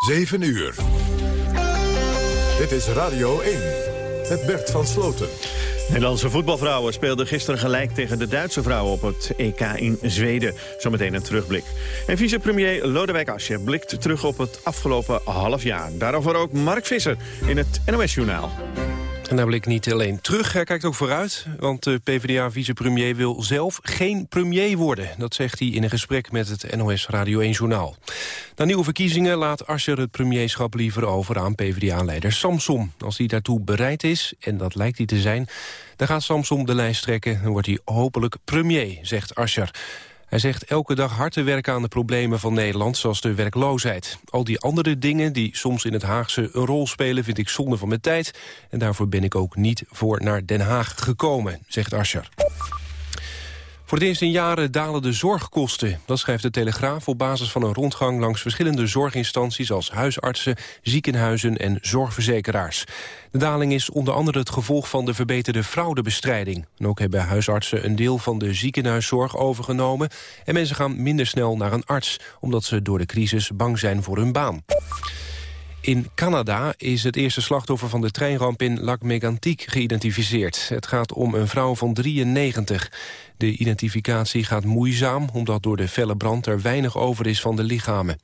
7 uur. Dit is Radio 1. Het Bert van Sloten. Nederlandse voetbalvrouwen speelden gisteren gelijk tegen de Duitse vrouwen op het EK in Zweden. Zometeen een terugblik. En vicepremier Lodewijk Asscher blikt terug op het afgelopen half jaar. Daarover ook Mark Visser in het NOS-journaal. En daar blik niet alleen terug, hij kijkt ook vooruit. Want de PvdA-vicepremier wil zelf geen premier worden. Dat zegt hij in een gesprek met het NOS Radio 1-journaal. Na nieuwe verkiezingen laat Asscher het premierschap liever over aan PvdA-leider Samsom. Als hij daartoe bereid is, en dat lijkt hij te zijn... dan gaat Samsom de lijst trekken en wordt hij hopelijk premier, zegt Asscher. Hij zegt elke dag hard te werken aan de problemen van Nederland, zoals de werkloosheid. Al die andere dingen die soms in het Haagse een rol spelen, vind ik zonde van mijn tijd. En daarvoor ben ik ook niet voor naar Den Haag gekomen, zegt Ascher. Voor het eerst in jaren dalen de zorgkosten. Dat schrijft de Telegraaf op basis van een rondgang langs verschillende zorginstanties als huisartsen, ziekenhuizen en zorgverzekeraars. De daling is onder andere het gevolg van de verbeterde fraudebestrijding. En ook hebben huisartsen een deel van de ziekenhuiszorg overgenomen en mensen gaan minder snel naar een arts, omdat ze door de crisis bang zijn voor hun baan. In Canada is het eerste slachtoffer van de treinramp in Lac Mégantic geïdentificeerd. Het gaat om een vrouw van 93. De identificatie gaat moeizaam, omdat door de felle brand er weinig over is van de lichamen.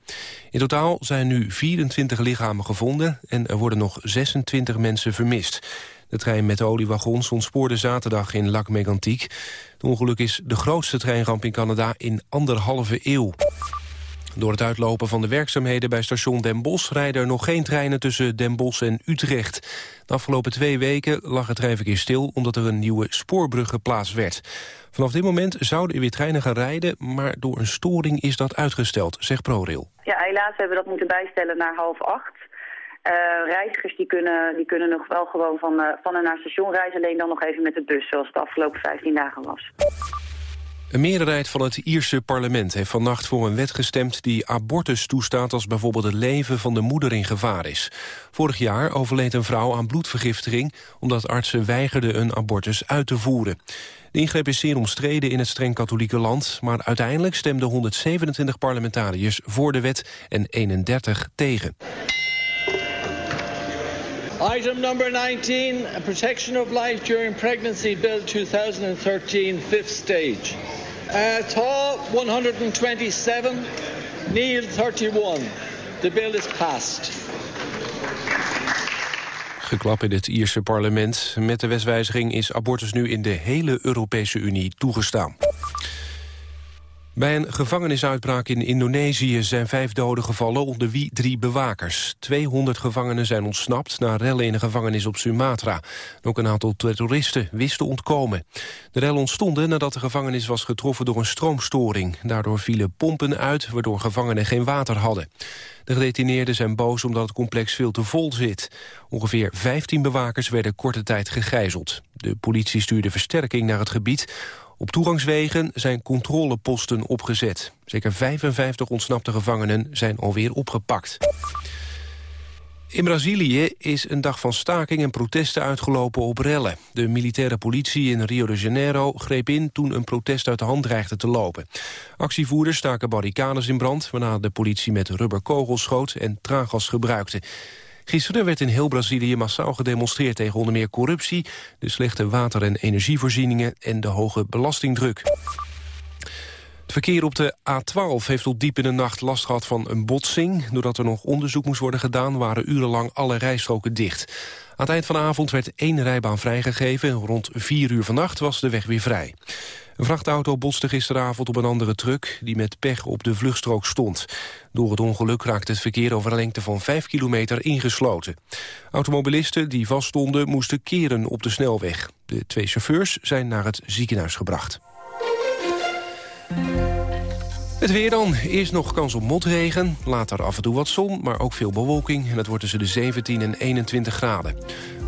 In totaal zijn nu 24 lichamen gevonden en er worden nog 26 mensen vermist. De trein met de oliewagons ontspoorde zaterdag in Lac Mégantic. Het ongeluk is de grootste treinramp in Canada in anderhalve eeuw. Door het uitlopen van de werkzaamheden bij station Den Bosch... rijden er nog geen treinen tussen Den Bosch en Utrecht. De afgelopen twee weken lag het treinverkeer stil... omdat er een nieuwe spoorbrug geplaatst werd. Vanaf dit moment zouden er weer treinen gaan rijden... maar door een storing is dat uitgesteld, zegt ProRail. Ja, helaas hebben we dat moeten bijstellen naar half acht. Uh, reizigers die kunnen, die kunnen nog wel gewoon van, uh, van en naar station reizen... alleen dan nog even met de bus, zoals het de afgelopen 15 dagen was. Een meerderheid van het Ierse parlement heeft vannacht voor een wet gestemd die abortus toestaat als bijvoorbeeld het leven van de moeder in gevaar is. Vorig jaar overleed een vrouw aan bloedvergiftiging omdat artsen weigerden een abortus uit te voeren. De ingreep is zeer omstreden in het streng katholieke land, maar uiteindelijk stemden 127 parlementariërs voor de wet en 31 tegen. Item number 19, Protection of Life During Pregnancy Bill 2013, fifth stage. Uh, Tá 127, Neil 31. The bill is passed. Geklap in het Ierse parlement. Met de wetswijziging is abortus nu in de hele Europese Unie toegestaan. Bij een gevangenisuitbraak in Indonesië zijn vijf doden gevallen, onder wie drie bewakers. 200 gevangenen zijn ontsnapt na rellen in een gevangenis op Sumatra. Ook een aantal terroristen wisten ontkomen. De rellen ontstonden nadat de gevangenis was getroffen door een stroomstoring. Daardoor vielen pompen uit, waardoor gevangenen geen water hadden. De gedetineerden zijn boos omdat het complex veel te vol zit. Ongeveer 15 bewakers werden korte tijd gegijzeld. De politie stuurde versterking naar het gebied op toegangswegen zijn controleposten opgezet. Zeker 55 ontsnapte gevangenen zijn alweer opgepakt. In Brazilië is een dag van staking en protesten uitgelopen op rellen. De militaire politie in Rio de Janeiro greep in toen een protest uit de hand dreigde te lopen. Actievoerders staken barricades in brand, waarna de politie met rubberkogels schoot en traangas gebruikte. Gisteren werd in heel Brazilië massaal gedemonstreerd tegen onder meer corruptie... de slechte water- en energievoorzieningen en de hoge belastingdruk. Het verkeer op de A12 heeft tot diep in de nacht last gehad van een botsing. Doordat er nog onderzoek moest worden gedaan... waren urenlang alle rijstroken dicht. Aan het eind van de avond werd één rijbaan vrijgegeven. Rond vier uur vannacht was de weg weer vrij. Een vrachtauto botste gisteravond op een andere truck... die met pech op de vluchtstrook stond. Door het ongeluk raakte het verkeer over een lengte van 5 kilometer ingesloten. Automobilisten die vaststonden moesten keren op de snelweg. De twee chauffeurs zijn naar het ziekenhuis gebracht. Het weer dan. Eerst nog kans op motregen. Later af en toe wat zon, maar ook veel bewolking. En het wordt tussen de 17 en 21 graden.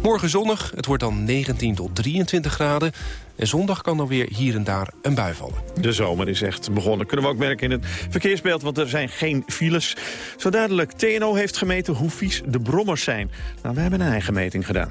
Morgen zonnig. Het wordt dan 19 tot 23 graden. En zondag kan dan weer hier en daar een bui vallen. De zomer is echt begonnen. Kunnen we ook merken in het verkeersbeeld, want er zijn geen files. Zo duidelijk, TNO heeft gemeten hoe vies de brommers zijn. Nou, we hebben een eigen meting gedaan.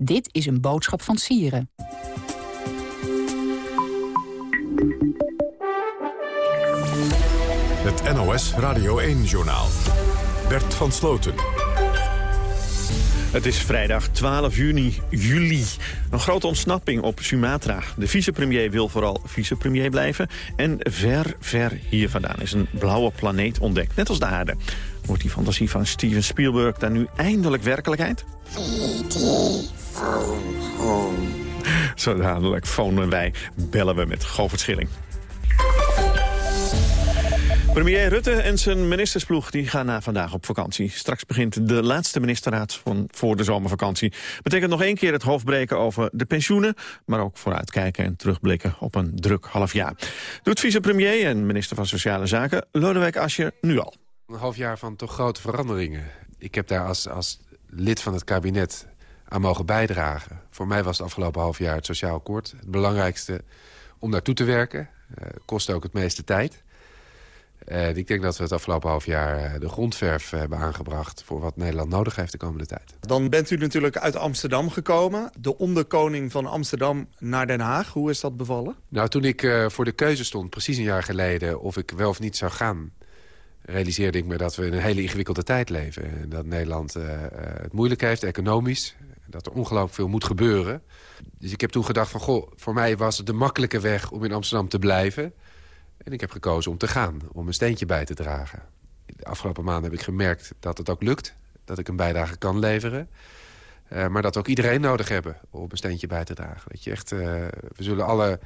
Dit is een boodschap van Sieren. Het NOS Radio 1-journaal. Bert van Sloten. Het is vrijdag 12 juni, juli. Een grote ontsnapping op Sumatra. De vicepremier wil vooral vicepremier blijven. En ver, ver hier vandaan is een blauwe planeet ontdekt, net als de aarde. Wordt die fantasie van Steven Spielberg daar nu eindelijk werkelijkheid? Zo dadelijk fonen wij, bellen we met Govert Schilling. Premier Rutte en zijn ministersploeg die gaan na vandaag op vakantie. Straks begint de laatste ministerraad van, voor de zomervakantie. Betekent nog één keer het hoofdbreken over de pensioenen... maar ook vooruitkijken en terugblikken op een druk half jaar. Doet vicepremier en minister van Sociale Zaken Lodewijk Asscher nu al. Een half jaar van toch grote veranderingen. Ik heb daar als, als lid van het kabinet aan mogen bijdragen. Voor mij was het afgelopen half jaar het sociaal akkoord het belangrijkste om naartoe te werken. Uh, kost ook het meeste tijd. Uh, ik denk dat we het afgelopen half jaar eh, de grondverf hebben aangebracht... voor wat Nederland nodig heeft de komende tijd. Dan bent u natuurlijk uit Amsterdam gekomen. De onderkoning van Amsterdam naar Den Haag. Hoe is dat bevallen? Nou, toen ik uh, voor de keuze stond, precies een jaar geleden... of ik wel of niet zou gaan realiseerde ik me dat we in een hele ingewikkelde tijd leven. En dat Nederland uh, het moeilijk heeft, economisch. Dat er ongelooflijk veel moet gebeuren. Dus ik heb toen gedacht van, goh, voor mij was het de makkelijke weg om in Amsterdam te blijven. En ik heb gekozen om te gaan, om een steentje bij te dragen. De afgelopen maanden heb ik gemerkt dat het ook lukt. Dat ik een bijdrage kan leveren. Uh, maar dat ook iedereen nodig hebben om een steentje bij te dragen. Dat je echt, uh, we zullen alle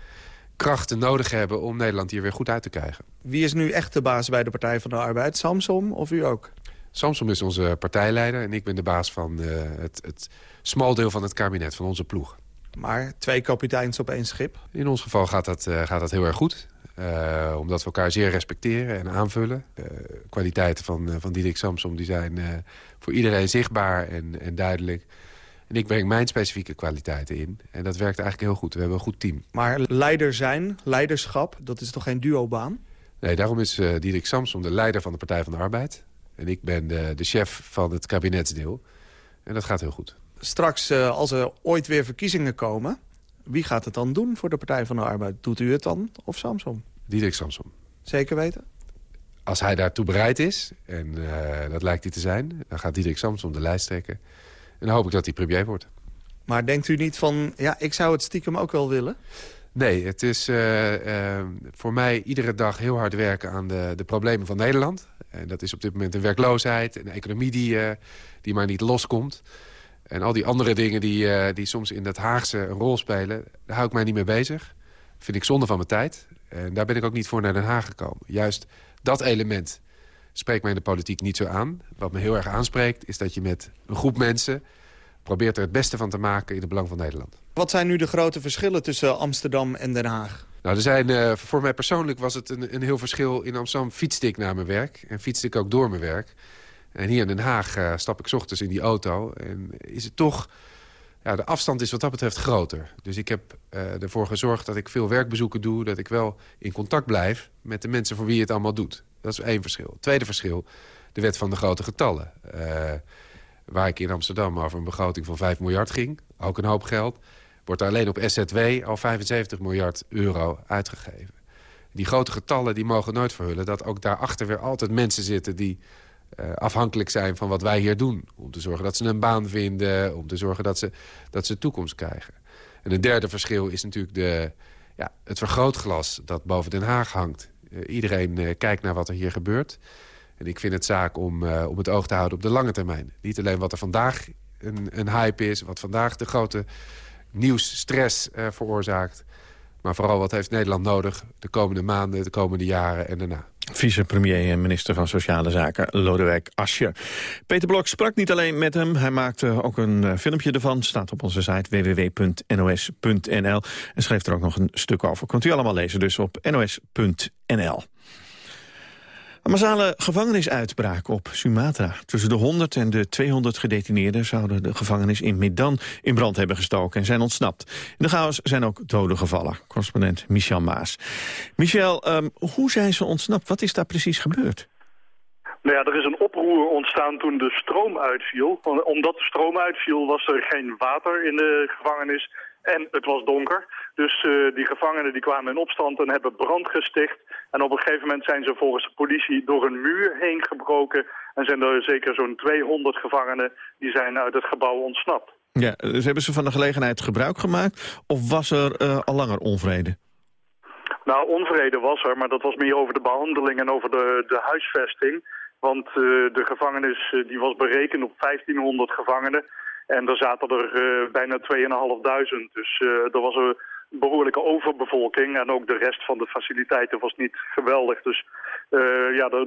krachten nodig hebben om Nederland hier weer goed uit te krijgen. Wie is nu echt de baas bij de Partij van de Arbeid? Samsom of u ook? Samsom is onze partijleider en ik ben de baas van uh, het, het smaldeel van het kabinet, van onze ploeg. Maar twee kapiteins op één schip? In ons geval gaat dat, uh, gaat dat heel erg goed. Uh, omdat we elkaar zeer respecteren en aanvullen. De kwaliteiten van, van Diederik Samsom die zijn voor iedereen zichtbaar en, en duidelijk. En ik breng mijn specifieke kwaliteiten in. En dat werkt eigenlijk heel goed. We hebben een goed team. Maar leider zijn, leiderschap, dat is toch geen duobaan? Nee, daarom is uh, Diederik Samsom de leider van de Partij van de Arbeid. En ik ben de, de chef van het kabinetsdeel. En dat gaat heel goed. Straks, uh, als er ooit weer verkiezingen komen... wie gaat het dan doen voor de Partij van de Arbeid? Doet u het dan of Samsom? Diederik Samsom. Zeker weten? Als hij daartoe bereid is, en uh, dat lijkt hij te zijn... dan gaat Diederik Samsom de lijst trekken. En dan hoop ik dat hij premier wordt. Maar denkt u niet van, ja, ik zou het stiekem ook wel willen? Nee, het is uh, uh, voor mij iedere dag heel hard werken aan de, de problemen van Nederland. En dat is op dit moment een werkloosheid, een economie die, uh, die maar niet loskomt. En al die andere dingen die, die soms in dat Haagse een rol spelen... daar hou ik mij niet mee bezig. Vind ik zonde van mijn tijd. En daar ben ik ook niet voor naar Den Haag gekomen. Juist dat element spreekt mij in de politiek niet zo aan. Wat me heel erg aanspreekt is dat je met een groep mensen... probeert er het beste van te maken in het belang van Nederland. Wat zijn nu de grote verschillen tussen Amsterdam en Den Haag? Nou, er zijn, uh, voor mij persoonlijk was het een, een heel verschil. In Amsterdam fietste ik naar mijn werk en fietste ik ook door mijn werk. En hier in Den Haag uh, stap ik 's ochtends in die auto. En is het toch... Ja, de afstand is wat dat betreft groter. Dus ik heb uh, ervoor gezorgd dat ik veel werkbezoeken doe... dat ik wel in contact blijf met de mensen voor wie je het allemaal doet. Dat is één verschil. Tweede verschil, de wet van de grote getallen. Waar ik in Amsterdam over een begroting van 5 miljard ging, ook een hoop geld... wordt er alleen op SZW al 75 miljard euro uitgegeven. Die grote getallen die mogen nooit verhullen... dat ook daarachter weer altijd mensen zitten die uh, afhankelijk zijn van wat wij hier doen. Om te zorgen dat ze een baan vinden, om te zorgen dat ze, dat ze toekomst krijgen. En een derde verschil is natuurlijk de, ja, het vergrootglas dat boven Den Haag hangt iedereen kijkt naar wat er hier gebeurt. En ik vind het zaak om, om het oog te houden op de lange termijn. Niet alleen wat er vandaag een, een hype is, wat vandaag de grote nieuwsstress veroorzaakt... maar vooral wat heeft Nederland nodig de komende maanden, de komende jaren en daarna. Vicepremier en minister van Sociale Zaken Lodewijk Asje. Peter Blok sprak niet alleen met hem, hij maakte ook een eh, filmpje ervan. Staat op onze site www.nos.nl en schreef er ook nog een stuk over. Kunt u allemaal lezen dus op nos.nl. Een massale gevangenisuitbraak op Sumatra. Tussen de 100 en de 200 gedetineerden zouden de gevangenis in Medan in brand hebben gestoken en zijn ontsnapt. In de chaos zijn ook doden gevallen. Correspondent Michel Maas. Michel, um, hoe zijn ze ontsnapt? Wat is daar precies gebeurd? Nou ja, er is een oproer ontstaan toen de stroom uitviel. Omdat de stroom uitviel was er geen water in de gevangenis en het was donker. Dus uh, die gevangenen die kwamen in opstand en hebben brand gesticht. En op een gegeven moment zijn ze volgens de politie door een muur heen gebroken. En zijn er zeker zo'n 200 gevangenen die zijn uit het gebouw ontsnapt. Ja, dus hebben ze van de gelegenheid gebruik gemaakt? Of was er uh, al langer onvrede? Nou, onvrede was er, maar dat was meer over de behandeling en over de, de huisvesting. Want uh, de gevangenis die was berekend op 1500 gevangenen. En er zaten er uh, bijna 2.500. Dus uh, er was een behoorlijke overbevolking. En ook de rest van de faciliteiten was niet geweldig. Dus uh, ja, er,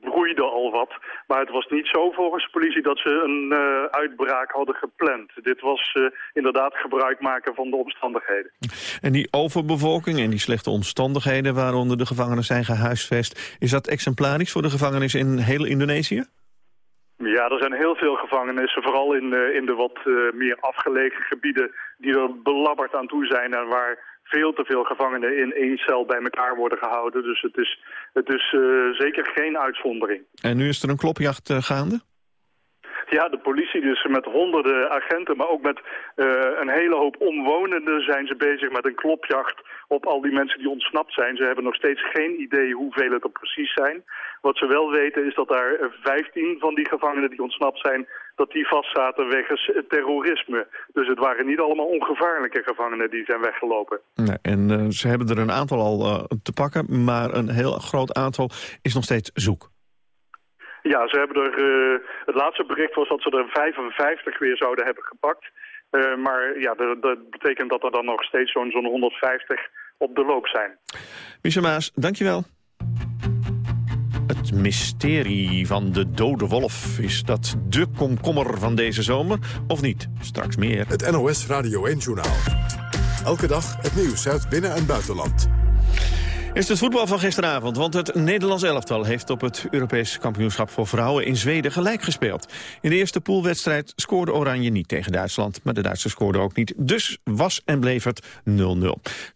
broeide al wat. Maar het was niet zo volgens de politie dat ze een uitbraak hadden gepland. Dit was inderdaad gebruik maken van de omstandigheden. En die overbevolking en die slechte omstandigheden waaronder de gevangenen zijn gehuisvest... is dat exemplarisch voor de gevangenis in heel Indonesië? Ja, er zijn heel veel gevangenissen, vooral in, uh, in de wat uh, meer afgelegen gebieden... die er belabberd aan toe zijn en waar veel te veel gevangenen in één cel bij elkaar worden gehouden. Dus het is, het is uh, zeker geen uitzondering. En nu is er een klopjacht gaande? Ja, de politie dus met honderden agenten, maar ook met uh, een hele hoop omwonenden zijn ze bezig met een klopjacht op al die mensen die ontsnapt zijn. Ze hebben nog steeds geen idee hoeveel het er precies zijn. Wat ze wel weten is dat daar 15 van die gevangenen die ontsnapt zijn, dat die vastzaten wegens terrorisme. Dus het waren niet allemaal ongevaarlijke gevangenen die zijn weggelopen. Nee, en ze hebben er een aantal al uh, te pakken, maar een heel groot aantal is nog steeds zoek. Ja, ze hebben er, uh, het laatste bericht was dat ze er 55 weer zouden hebben gepakt. Uh, maar ja, dat, betekent dat er dan nog steeds zo'n zo'n 150 op de loop zijn. Michel Maas, dankjewel. Het mysterie van de dode wolf. Is dat de komkommer van deze zomer of niet? Straks meer. Het NOS Radio 1-journaal. Elke dag het nieuws uit binnen- en buitenland. Is het voetbal van gisteravond, want het Nederlands elftal heeft op het Europees kampioenschap voor vrouwen in Zweden gelijk gespeeld. In de eerste poolwedstrijd scoorde Oranje niet tegen Duitsland, maar de Duitsers scoorden ook niet. Dus was en bleef het 0-0.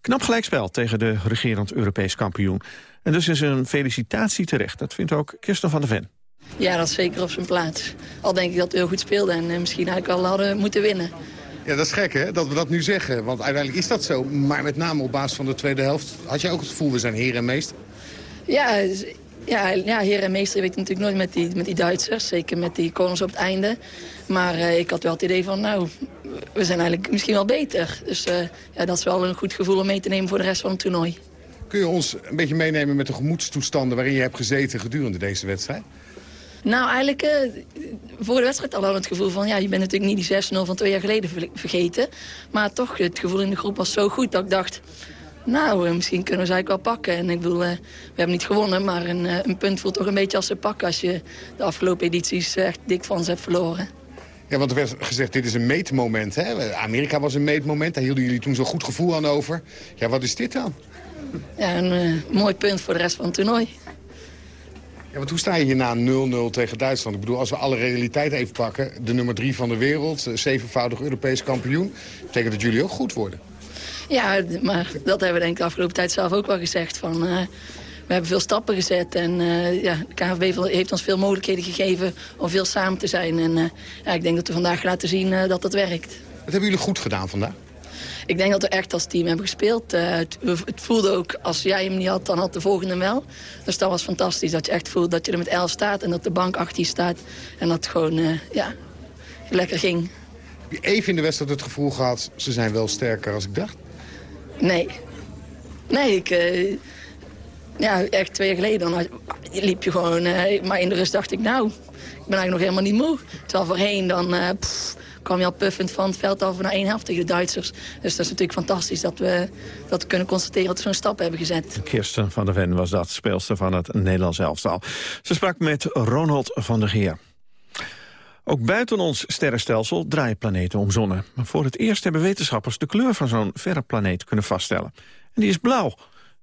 Knap gelijkspel tegen de regerend Europees kampioen. En dus is een felicitatie terecht. Dat vindt ook Kirsten van der Ven. Ja, dat is zeker op zijn plaats. Al denk ik dat we heel goed speelden en misschien eigenlijk al hadden moeten winnen. Ja, dat is gek hè, dat we dat nu zeggen. Want uiteindelijk is dat zo. Maar met name op basis van de tweede helft had je ook het gevoel... we zijn heer en meester? Ja, ja, ja heer en meester weet natuurlijk nooit met die, met die Duitsers. Zeker met die konings op het einde. Maar uh, ik had wel het idee van, nou, we zijn eigenlijk misschien wel beter. Dus uh, ja, dat is wel een goed gevoel om mee te nemen voor de rest van het toernooi. Kun je ons een beetje meenemen met de gemoedstoestanden... waarin je hebt gezeten gedurende deze wedstrijd? Nou, eigenlijk uh, voor de wedstrijd al het gevoel van... ja, je bent natuurlijk niet die 6-0 van twee jaar geleden vergeten. Maar toch, het gevoel in de groep was zo goed dat ik dacht... nou, uh, misschien kunnen we ze eigenlijk wel pakken. En ik bedoel, uh, we hebben niet gewonnen, maar een, een, punt voelt toch een beetje als ze pakken... als je de afgelopen edities echt dik van ze hebt verloren. Ja, want er werd gezegd, dit is een meetmoment. Hè? Amerika was een meetmoment, daar hielden jullie toen zo'n goed gevoel aan over. Ja, wat is dit dan? Ja, een mooi punt voor de rest van het toernooi. Ja, want hoe sta je hier na 0-0 tegen Duitsland? Ik bedoel, als we alle realiteit even pakken... de nummer drie van de wereld, zevenvoudig Europees kampioen... betekent dat jullie ook goed worden. Ja, maar dat hebben we denk ik de afgelopen tijd zelf ook wel gezegd. Van, uh, we hebben veel stappen gezet en uh, ja, de KNVB heeft ons veel mogelijkheden gegeven... om veel samen te zijn. En uh, ja, ik denk dat we vandaag laten zien dat dat werkt. Wat hebben jullie goed gedaan vandaag? Ik denk dat we echt als team hebben gespeeld. Uh, het, het, voelde ook, als jij hem niet had, dan had de volgende wel. Dus dat was fantastisch, dat je echt voelt dat je er met elf staat... en dat de bank achter je staat. En dat het gewoon, uh, ja, lekker ging. Heb je even in de wedstrijd het gevoel gehad... ze zijn wel sterker als ik dacht? Nee. Nee, ik... Uh, ja, echt twee jaar geleden dan liep je gewoon... Maar in de rust dacht ik, nou, ik ben eigenlijk nog helemaal niet moe. Terwijl voorheen dan pff, kwam je al puffend van het veld af naar één helft tegen de Duitsers. Dus dat is natuurlijk fantastisch dat we, dat kunnen constateren dat we zo'n stap hebben gezet. Kirsten van der Ven was dat, speelster van het Nederlands elftal. Ze sprak met Ronald van der Geer. Ook buiten ons sterrenstelsel draaien planeten om zonnen. Maar voor het eerst hebben wetenschappers de kleur van zo'n verre planeet kunnen vaststellen. En die is blauw.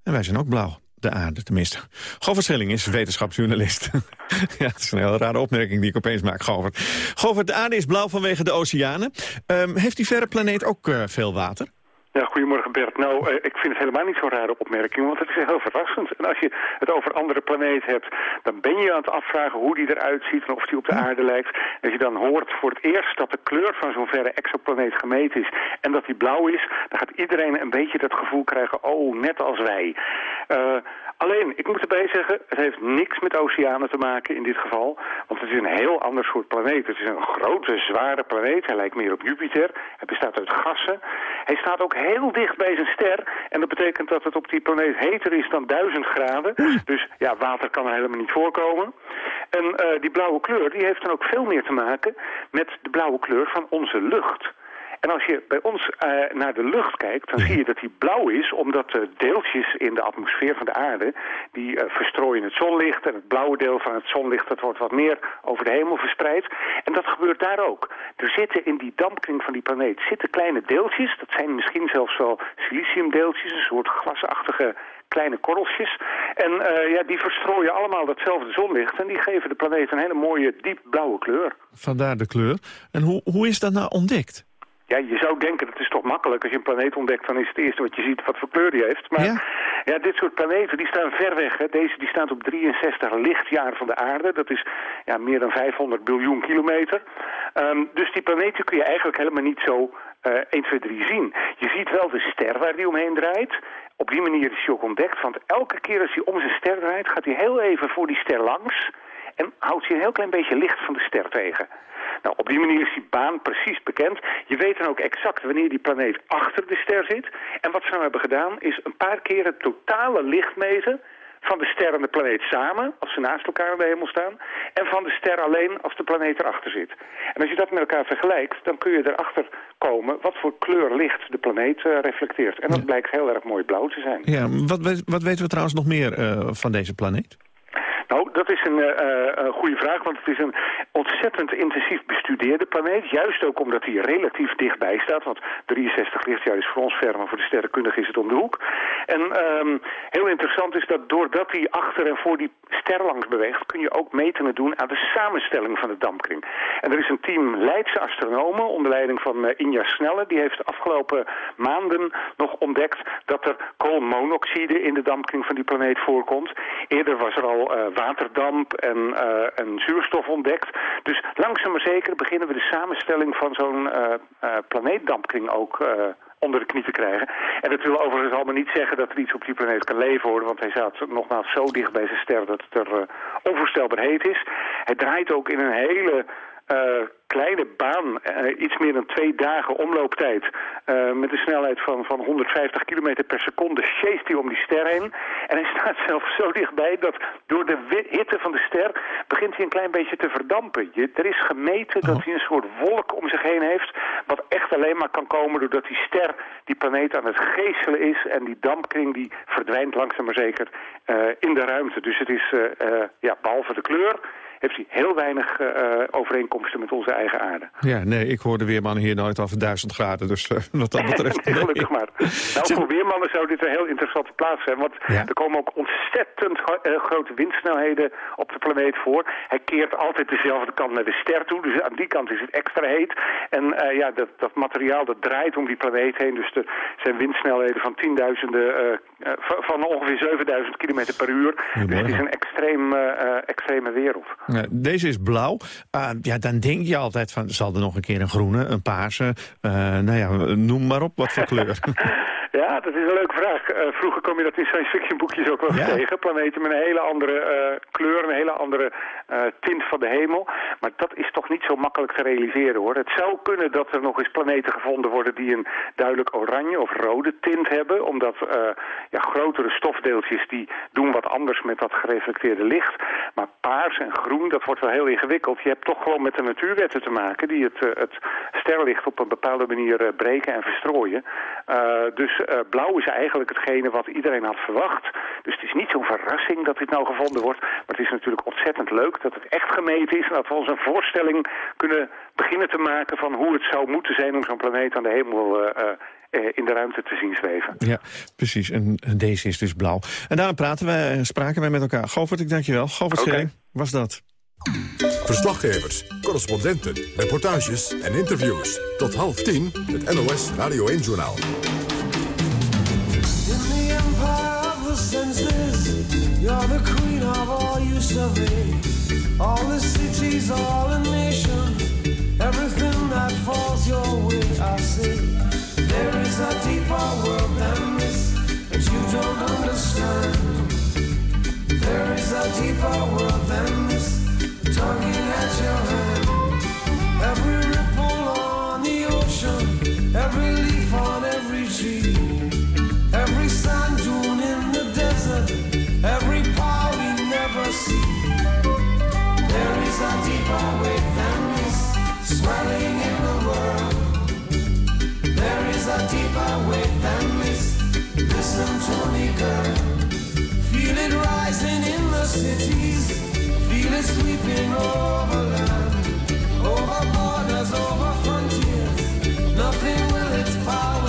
En wij zijn ook blauw. De aarde tenminste. Govert Schilling is wetenschapsjournalist. ja, het is een hele rare opmerking die ik opeens maak, Govert. Govert, de aarde is blauw vanwege de oceanen. Um, heeft die verre planeet ook uh, veel water? Ja, goedemorgen Bert. Nou, eh, ik vind het helemaal niet zo'n rare opmerking, want het is heel verrassend. En als je het over andere planeten hebt, dan ben je aan het afvragen hoe die eruit ziet en of die op de aarde lijkt. En als je dan hoort voor het eerst dat de kleur van zo'n verre exoplaneet gemeten is en dat die blauw is, dan gaat iedereen een beetje dat gevoel krijgen, oh, net als wij. Uh, Alleen, ik moet erbij zeggen, het heeft niks met oceanen te maken in dit geval. Want het is een heel ander soort planeet. Het is een grote, zware planeet. Hij lijkt meer op Jupiter. Hij bestaat uit gassen. Hij staat ook heel dicht bij zijn ster. En dat betekent dat het op die planeet heter is dan 1000 graden. Dus ja, water kan er helemaal niet voorkomen. En uh, die blauwe kleur, die heeft dan ook veel meer te maken met de blauwe kleur van onze lucht. En als je bij ons uh, naar de lucht kijkt, dan zie je dat die blauw is... omdat de deeltjes in de atmosfeer van de aarde... die uh, verstrooien het zonlicht. En het blauwe deel van het zonlicht dat wordt wat meer over de hemel verspreid. En dat gebeurt daar ook. Er zitten in die dampkring van die planeet zitten kleine deeltjes. Dat zijn misschien zelfs wel siliciumdeeltjes. Een soort glasachtige kleine korreltjes. En uh, ja, die verstrooien allemaal datzelfde zonlicht. En die geven de planeet een hele mooie diep blauwe kleur. Vandaar de kleur. En hoe, hoe is dat nou ontdekt? Ja, je zou denken, dat is toch makkelijk. Als je een planeet ontdekt, dan is het eerste wat je ziet wat voor kleur die heeft. Maar ja, dit soort planeten, die staan ver weg. Hè. Deze die staat op 63 lichtjaar van de aarde. Dat is ja, meer dan 500 biljoen kilometer. Um, dus die planeten kun je eigenlijk helemaal niet zo uh, 1, 2, 3 zien. Je ziet wel de ster waar die omheen draait. Op die manier is hij ook ontdekt. Want elke keer als hij om zijn ster draait, gaat hij heel even voor die ster langs... en houdt hij een heel klein beetje licht van de ster tegen. Nou, op die manier is die baan precies bekend. Je weet dan ook exact wanneer die planeet achter de ster zit. En wat ze nou hebben gedaan is een paar keer het totale licht meten van de ster en de planeet samen, als ze naast elkaar in de hemel staan, en van de ster alleen als de planeet erachter zit. En als je dat met elkaar vergelijkt, dan kun je erachter komen wat voor kleur licht de planeet uh, reflecteert. En dat blijkt heel erg mooi blauw te zijn. Ja, wat, wat weten we trouwens nog meer uh, van deze planeet? Nou, dat is een uh, goede vraag, want het is een ontzettend intensief bestudeerde planeet. Juist ook omdat hij relatief dichtbij staat, want 63 lichtjaar is voor ons ver, maar voor de sterrenkundige is het om de hoek. En um, heel interessant is dat doordat hij achter en voor die ster langs beweegt, kun je ook metingen doen aan de samenstelling van de dampkring. En er is een team Leidse astronomen onder leiding van uh, Inja Snelle, die heeft de afgelopen maanden nog ontdekt dat er koolmonoxide in de dampkring van die planeet voorkomt. Eerder was er al waterdamp en, uh, en zuurstof ontdekt. Dus langzaam maar zeker beginnen we de samenstelling van zo'n uh, uh, planeetdampkring ook onder de knie te krijgen. En dat wil overigens allemaal niet zeggen dat er iets op die planeet kan leven hoor. Want hij staat nogmaals zo dicht bij zijn ster dat het er onvoorstelbaar heet is. Hij draait ook in een hele uh, kleine baan, uh, iets meer dan twee dagen omlooptijd, uh, met een snelheid van, van 150 km per seconde, chase hij om die ster heen. En hij staat zelfs zo dichtbij dat door de hitte van de ster begint hij een klein beetje te verdampen. Je, er is gemeten dat hij een soort wolk om zich heen heeft, wat echt alleen maar kan komen doordat die ster die planeet aan het geestelen is en die dampkring die verdwijnt langzaam maar zeker in de ruimte. Dus het is, ja, behalve de kleur heeft hij heel weinig uh, overeenkomsten met onze eigen aarde. Ja, nee, ik hoorde weermannen hier nooit over duizend graden, dus uh, wat dat betreft... nee, gelukkig maar. Nou, voor weermannen zou dit een heel interessante plaats zijn, want ja. er komen ook ontzettend grote windsnelheden op de planeet voor. Hij keert altijd dezelfde kant naar de ster toe, dus aan die kant is het extra heet. En ja, dat, dat materiaal dat draait om die planeet heen, dus er zijn windsnelheden van tienduizenden, van ongeveer 7000 km per uur. Dus het is een extreem, extreme wereld. Deze is blauw. Uh, ja, dan denk je altijd van, zal er nog een keer een groene, een paarse, uh, nou ja, noem maar op wat voor kleur. Ja, dat is een leuke vraag. Eh, vroeger kom je dat in science fiction boekjes ook wel Ja. tegen. Planeten met een hele andere eh, kleur, een hele andere eh, tint van de hemel. Maar dat is toch niet zo makkelijk te realiseren hoor. Het zou kunnen dat er nog eens planeten gevonden worden die een duidelijk oranje of rode tint hebben. Omdat ja, grotere stofdeeltjes die doen wat anders met dat gereflecteerde licht. Maar paars en groen, dat wordt wel heel ingewikkeld. Je hebt toch gewoon met de natuurwetten te maken die het, het sterrenlicht op een bepaalde manier breken en verstrooien. Dus eh, blauw is eigenlijk hetgene wat iedereen had verwacht. Dus het is niet zo'n verrassing dat dit nou gevonden wordt. Maar het is natuurlijk ontzettend leuk dat het echt gemeten is... en dat we ons een voorstelling kunnen beginnen te maken... van hoe het zou moeten zijn om zo'n planeet aan de hemel eh, eh, in de ruimte te zien zweven. Ja, precies. En deze is dus blauw. En daarom praten wij, spraken wij met elkaar. Govert, ik dank je wel. Govert. Schilling was dat. Verslaggevers, correspondenten, reportages en interviews. Tot half tien het NOS Radio 1-journaal. Survey. All the cities, all the nations, everything that falls your way, I say. There is a deeper world than this that you don't understand. There is a deeper world than this, tugging at your hand. Nothing will its power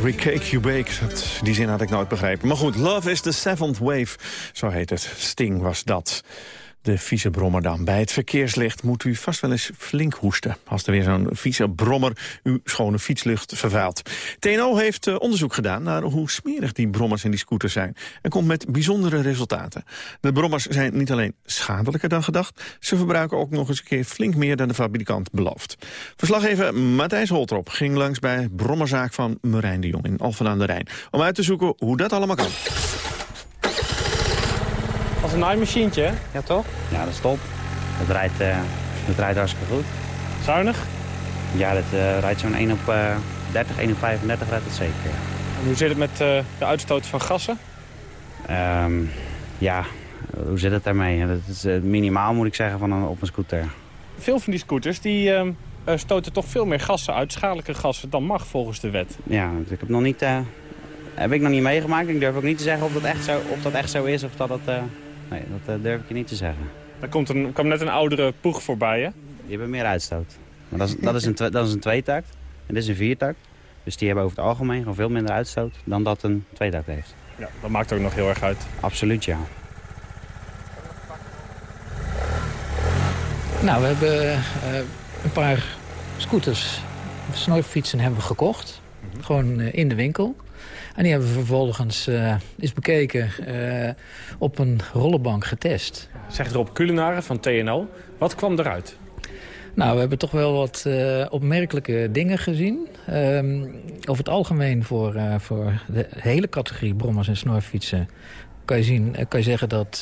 every cake you bake. Dat, die zin had ik nooit begrepen. Maar goed, Love is the seventh wave. Zo heet het. Sting was dat. De vieze brommer dan. Bij het verkeerslicht moet u vast wel eens flink hoesten... als er weer zo'n vieze brommer uw schone fietslucht vervuilt. TNO heeft eh, onderzoek gedaan naar hoe smerig die brommers en die scooters zijn... en komt met bijzondere resultaten. De brommers zijn niet alleen schadelijker dan gedacht... ze verbruiken ook nog eens een keer flink meer dan de fabrikant belooft. Verslaggever Matthijs Holtrop ging langs bij brommerzaak van Marijn de Jong in Alphen aan de Rijn... om uit te zoeken hoe dat allemaal kan. Als een naaimachientje, hè? Ja, toch? Ja, dat is top. Het rijdt, het rijdt hartstikke goed. Zuinig? Ja, dat eh, rijdt zo'n 1 op eh 30, 1 op 35 rijdt het zeker. ja. En hoe zit het met eh, de uitstoot van gassen? Ehm, ja, hoe zit het daarmee? Dat is minimaal moet ik zeggen van een, op een scooter. Veel van die scooters die, ehm, eh, stoten toch veel meer gassen uit, schadelijke gassen, dan mag volgens de wet. Ja, ik heb nog niet, heb ik nog niet meegemaakt. Ik durf ook niet te zeggen of dat echt zo, of dat echt zo is of dat het... eh, nee, dat eh, durf ik je niet te zeggen. Er komt een, kwam net een oudere poeg voorbij, hè? Die hebben meer uitstoot. Maar dat is, dat is, een, dat is een tweetakt en dit is een viertakt. Dus die hebben over het algemeen gewoon veel minder uitstoot dan dat een tweetakt heeft. Ja, dat maakt ook nog heel erg uit. Absoluut, ja. Nou, we hebben eh, een paar scooters, snorfietsen hebben we gekocht. Gewoon eh, in de winkel. En die hebben we vervolgens eh eens bekeken, eh, op een rollenbank getest. Zegt Rob Culinaren van TNO. Wat kwam eruit? Nou, we hebben toch wel wat eh, opmerkelijke dingen gezien. Ehm, over het algemeen voor, voor de hele categorie brommers en snorfietsen... kan je, zien, kan je zeggen dat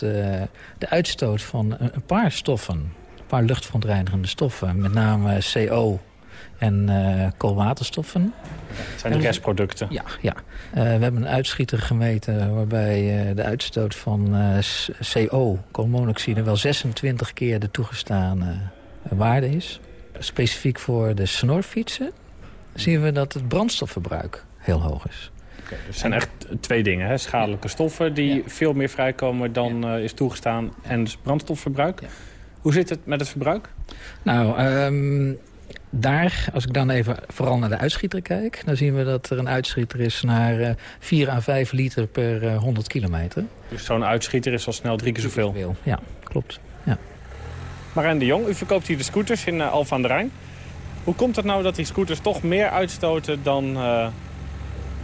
de uitstoot van een, een paar stoffen... een paar luchtverontreinigende stoffen, met name CO en eh, koolwaterstoffen... Het zijn de restproducten. Ja, ja. Eh, we hebben een uitschieter gemeten waarbij eh, de uitstoot van CO, koolmonoxide, wel 26 keer de toegestane waarde is. Specifiek voor de snorfietsen zien we dat het brandstofverbruik heel hoog is. Oké, dus het zijn echt twee dingen. Hè? Schadelijke stoffen die veel meer vrijkomen dan is toegestaan. En dus brandstofverbruik. Hoe zit het met het verbruik? Nou, ehm, daar, als ik dan even vooral naar de uitschieter kijk... dan zien we dat er een uitschieter is naar eh 4 à 5 liter per eh, 100 kilometer. Dus zo'n uitschieter is al snel drie keer zoveel. Ja, klopt. Ja. Marijn de Jong, u verkoopt hier de scooters in uh, Alphen aan de Rijn. Hoe komt het nou dat die scooters toch meer uitstoten dan, eh,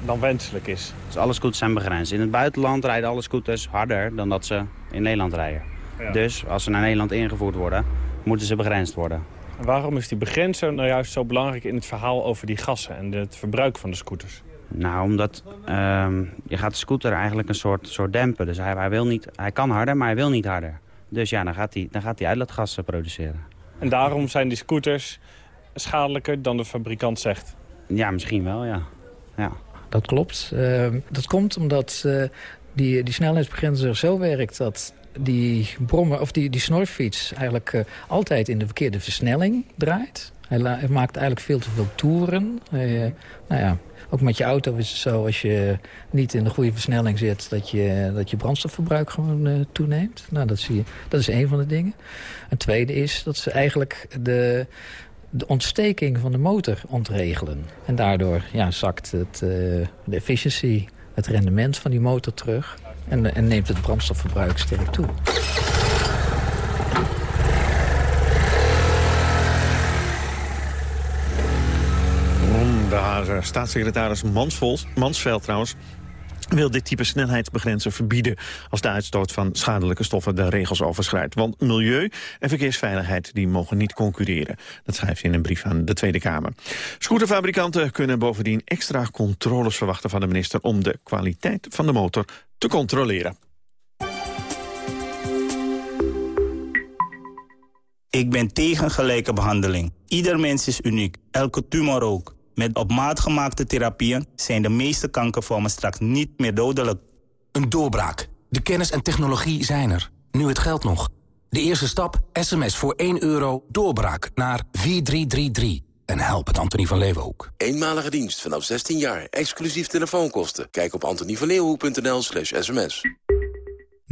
dan wenselijk is? Dus alle scooters zijn begrensd. In het buitenland rijden alle scooters harder dan dat ze in Nederland rijden. Ja. Dus als ze naar Nederland ingevoerd worden, moeten ze begrensd worden. En waarom is die begrenzing nou juist zo belangrijk in het verhaal over die gassen en het verbruik van de scooters? Nou, omdat ehm, je gaat de scooter eigenlijk een soort, soort dempen. Dus hij, hij, wil niet, hij kan harder, maar hij wil niet harder. Dus ja, dan gaat hij, dan gaat hij uitlaatgassen produceren. En daarom zijn die scooters schadelijker dan de fabrikant zegt? Ja, misschien wel, ja. ja. Dat klopt. Ehm, dat komt omdat eh, die, die snelheidsbegrenzer zo werkt dat die, brommer, of die, die snorfiets eigenlijk eh, altijd in de verkeerde versnelling draait. Hij, maakt eigenlijk veel te veel toeren. Eh, nou ja, ook met je auto is het zo, als je niet in de goede versnelling zit... dat je, dat je brandstofverbruik gewoon eh, toeneemt. Nou, dat, zie je, dat is een van de dingen. Een tweede is dat ze eigenlijk de, de ontsteking van de motor ontregelen. En daardoor ja, zakt het, de efficiency, het rendement van die motor terug... En, en neemt het brandstofverbruik sterk toe. Ron, De Hazer, staatssecretaris Mansvols, Mansveld trouwens wil dit type snelheidsbegrenzer verbieden als de uitstoot van schadelijke stoffen de regels overschrijdt. Want milieu en verkeersveiligheid die mogen niet concurreren. Dat schrijft hij in een brief aan de Tweede Kamer. Scooterfabrikanten kunnen bovendien extra controles verwachten van de minister om de kwaliteit van de motor te controleren. Ik ben tegen gelijke behandeling. Ieder mens is uniek, elke tumor ook. Met op maat gemaakte therapieën zijn de meeste kankervormen straks niet meer dodelijk. Een doorbraak. De kennis en technologie zijn er. Nu het geld nog. De eerste stap, sms voor 1 euro, doorbraak naar 4333. En help het Antonie van Leeuwenhoek. Eenmalige dienst vanaf 16 jaar, exclusief telefoonkosten. Kijk op antonievanleeuwenhoek.nl slash sms.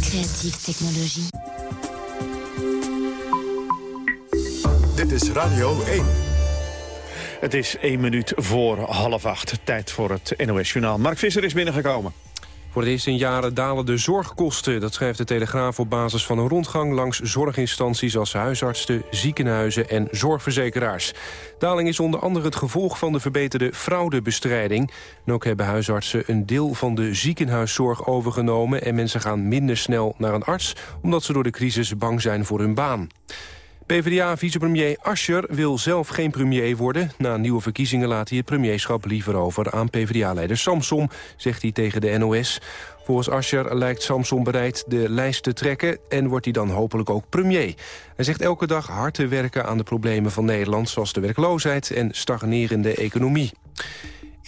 Creatieve technologie. Dit is Radio 1. Het is één minuut voor half acht. Tijd voor het NOS-journaal. Mark Visser is binnengekomen. Voor het eerst in jaren dalen de zorgkosten. Dat schrijft de Telegraaf op basis van een rondgang langs zorginstanties als huisartsen, ziekenhuizen en zorgverzekeraars. Daling is onder andere het gevolg van de verbeterde fraudebestrijding. En ook hebben huisartsen een deel van de ziekenhuiszorg overgenomen... en mensen gaan minder snel naar een arts... omdat ze door de crisis bang zijn voor hun baan. PvdA-vicepremier Ascher wil zelf geen premier worden. Na nieuwe verkiezingen laat hij het premierschap liever over aan PvdA-leider Samson, zegt hij tegen de NOS. Volgens Ascher lijkt Samson bereid de lijst te trekken en wordt hij dan hopelijk ook premier. Hij zegt elke dag hard te werken aan de problemen van Nederland, zoals de werkloosheid en stagnerende economie.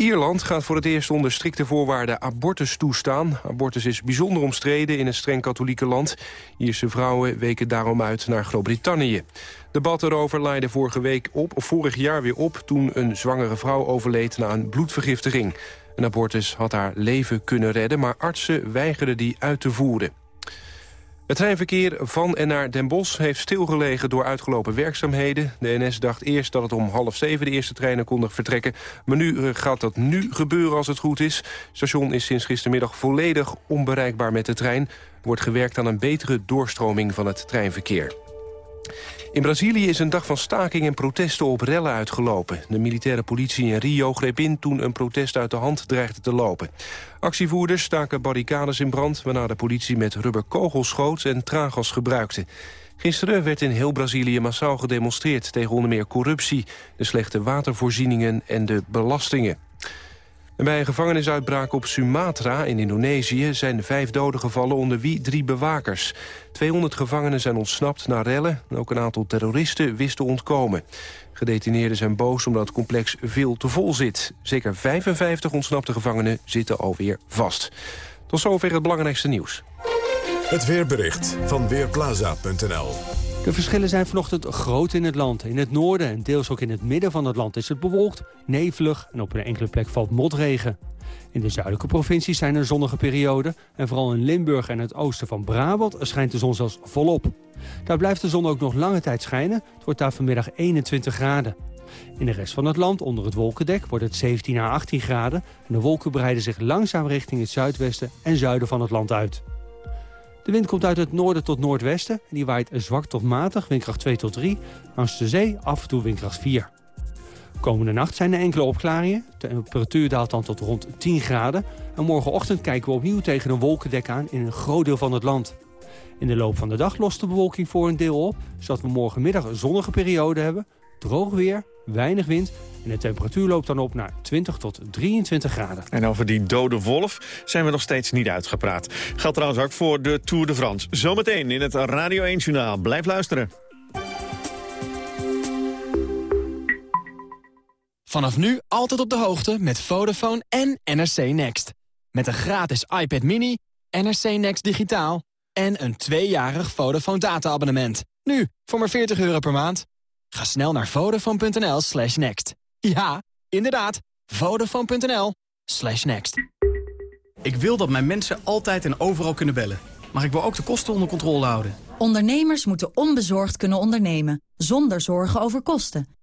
Ierland gaat voor het eerst onder strikte voorwaarden abortus toestaan. Abortus is bijzonder omstreden in een streng katholieke land. Ierse vrouwen weken daarom uit naar Groot-Brittannië. Debat erover leidde vorige week op, of vorig jaar weer op... toen een zwangere vrouw overleed na een bloedvergiftiging. Een abortus had haar leven kunnen redden... maar artsen weigerden die uit te voeren. Het treinverkeer van en naar Den Bosch heeft stilgelegen door uitgelopen werkzaamheden. De NS dacht eerst dat het om half zeven de eerste treinen konden vertrekken. Maar nu eh, gaat dat nu gebeuren als het goed is. Het station is sinds gistermiddag volledig onbereikbaar met de trein. Er wordt gewerkt aan een betere doorstroming van het treinverkeer. In Brazilië is een dag van staking en protesten op rellen uitgelopen. De militaire politie in Rio greep in toen een protest uit de hand dreigde te lopen. Actievoerders staken barricades in brand... waarna de politie met rubberkogels schoot en traangas gebruikte. Gisteren werd in heel Brazilië massaal gedemonstreerd... tegen onder meer corruptie, de slechte watervoorzieningen en de belastingen. Bij een gevangenisuitbraak op Sumatra in Indonesië... zijn vijf doden gevallen, onder wie drie bewakers. 200 gevangenen zijn ontsnapt naar rellen... en ook een aantal terroristen wisten ontkomen. Gedetineerden zijn boos omdat het complex veel te vol zit. Zeker 55 ontsnapte gevangenen zitten alweer vast. Tot zover het belangrijkste nieuws. Het weerbericht van Weerplaza.nl de verschillen zijn vanochtend groot in het land. In het noorden en deels ook in het midden van het land is het bewolkt, nevelig en op een enkele plek valt motregen. In de zuidelijke provincies zijn er zonnige perioden en vooral in Limburg en het oosten van Brabant schijnt de zon zelfs volop. Daar blijft de zon ook nog lange tijd schijnen, het wordt daar vanmiddag 21 graden. In de rest van het land, onder het wolkendek, wordt het 17 à 18 graden... en de wolken breiden zich langzaam richting het zuidwesten en zuiden van het land uit. De wind komt uit het noorden tot noordwesten. En die waait zwak tot matig, windkracht 2 tot 3. Langs de zee af en toe windkracht 4. Komende nacht zijn er enkele opklaringen. De temperatuur daalt dan tot rond 10 graden. En morgenochtend kijken we opnieuw tegen een wolkendek aan in een groot deel van het land. In de loop van de dag lost de bewolking voor een deel op... zodat we morgenmiddag een zonnige periode hebben, droog weer, weinig wind en de temperatuur loopt dan op naar 20 tot 23 graden. En over die dode wolf zijn we nog steeds niet uitgepraat. Geldt trouwens ook voor de Tour de France. Zometeen in het Radio 1-journaal. Blijf luisteren. Vanaf nu altijd op de hoogte met Vodafone en NRC Next. Met een gratis iPad mini, NRC Next digitaal... en een tweejarig Vodafone data-abonnement. Nu, voor maar 40 euro per maand. Ga snel naar vodafone.nl slash next. Ja, inderdaad. Vodafone.nl slash next. Ik wil dat mijn mensen altijd en overal kunnen bellen. Maar ik wil ook de kosten onder controle houden. Ondernemers moeten onbezorgd kunnen ondernemen. Zonder zorgen over kosten.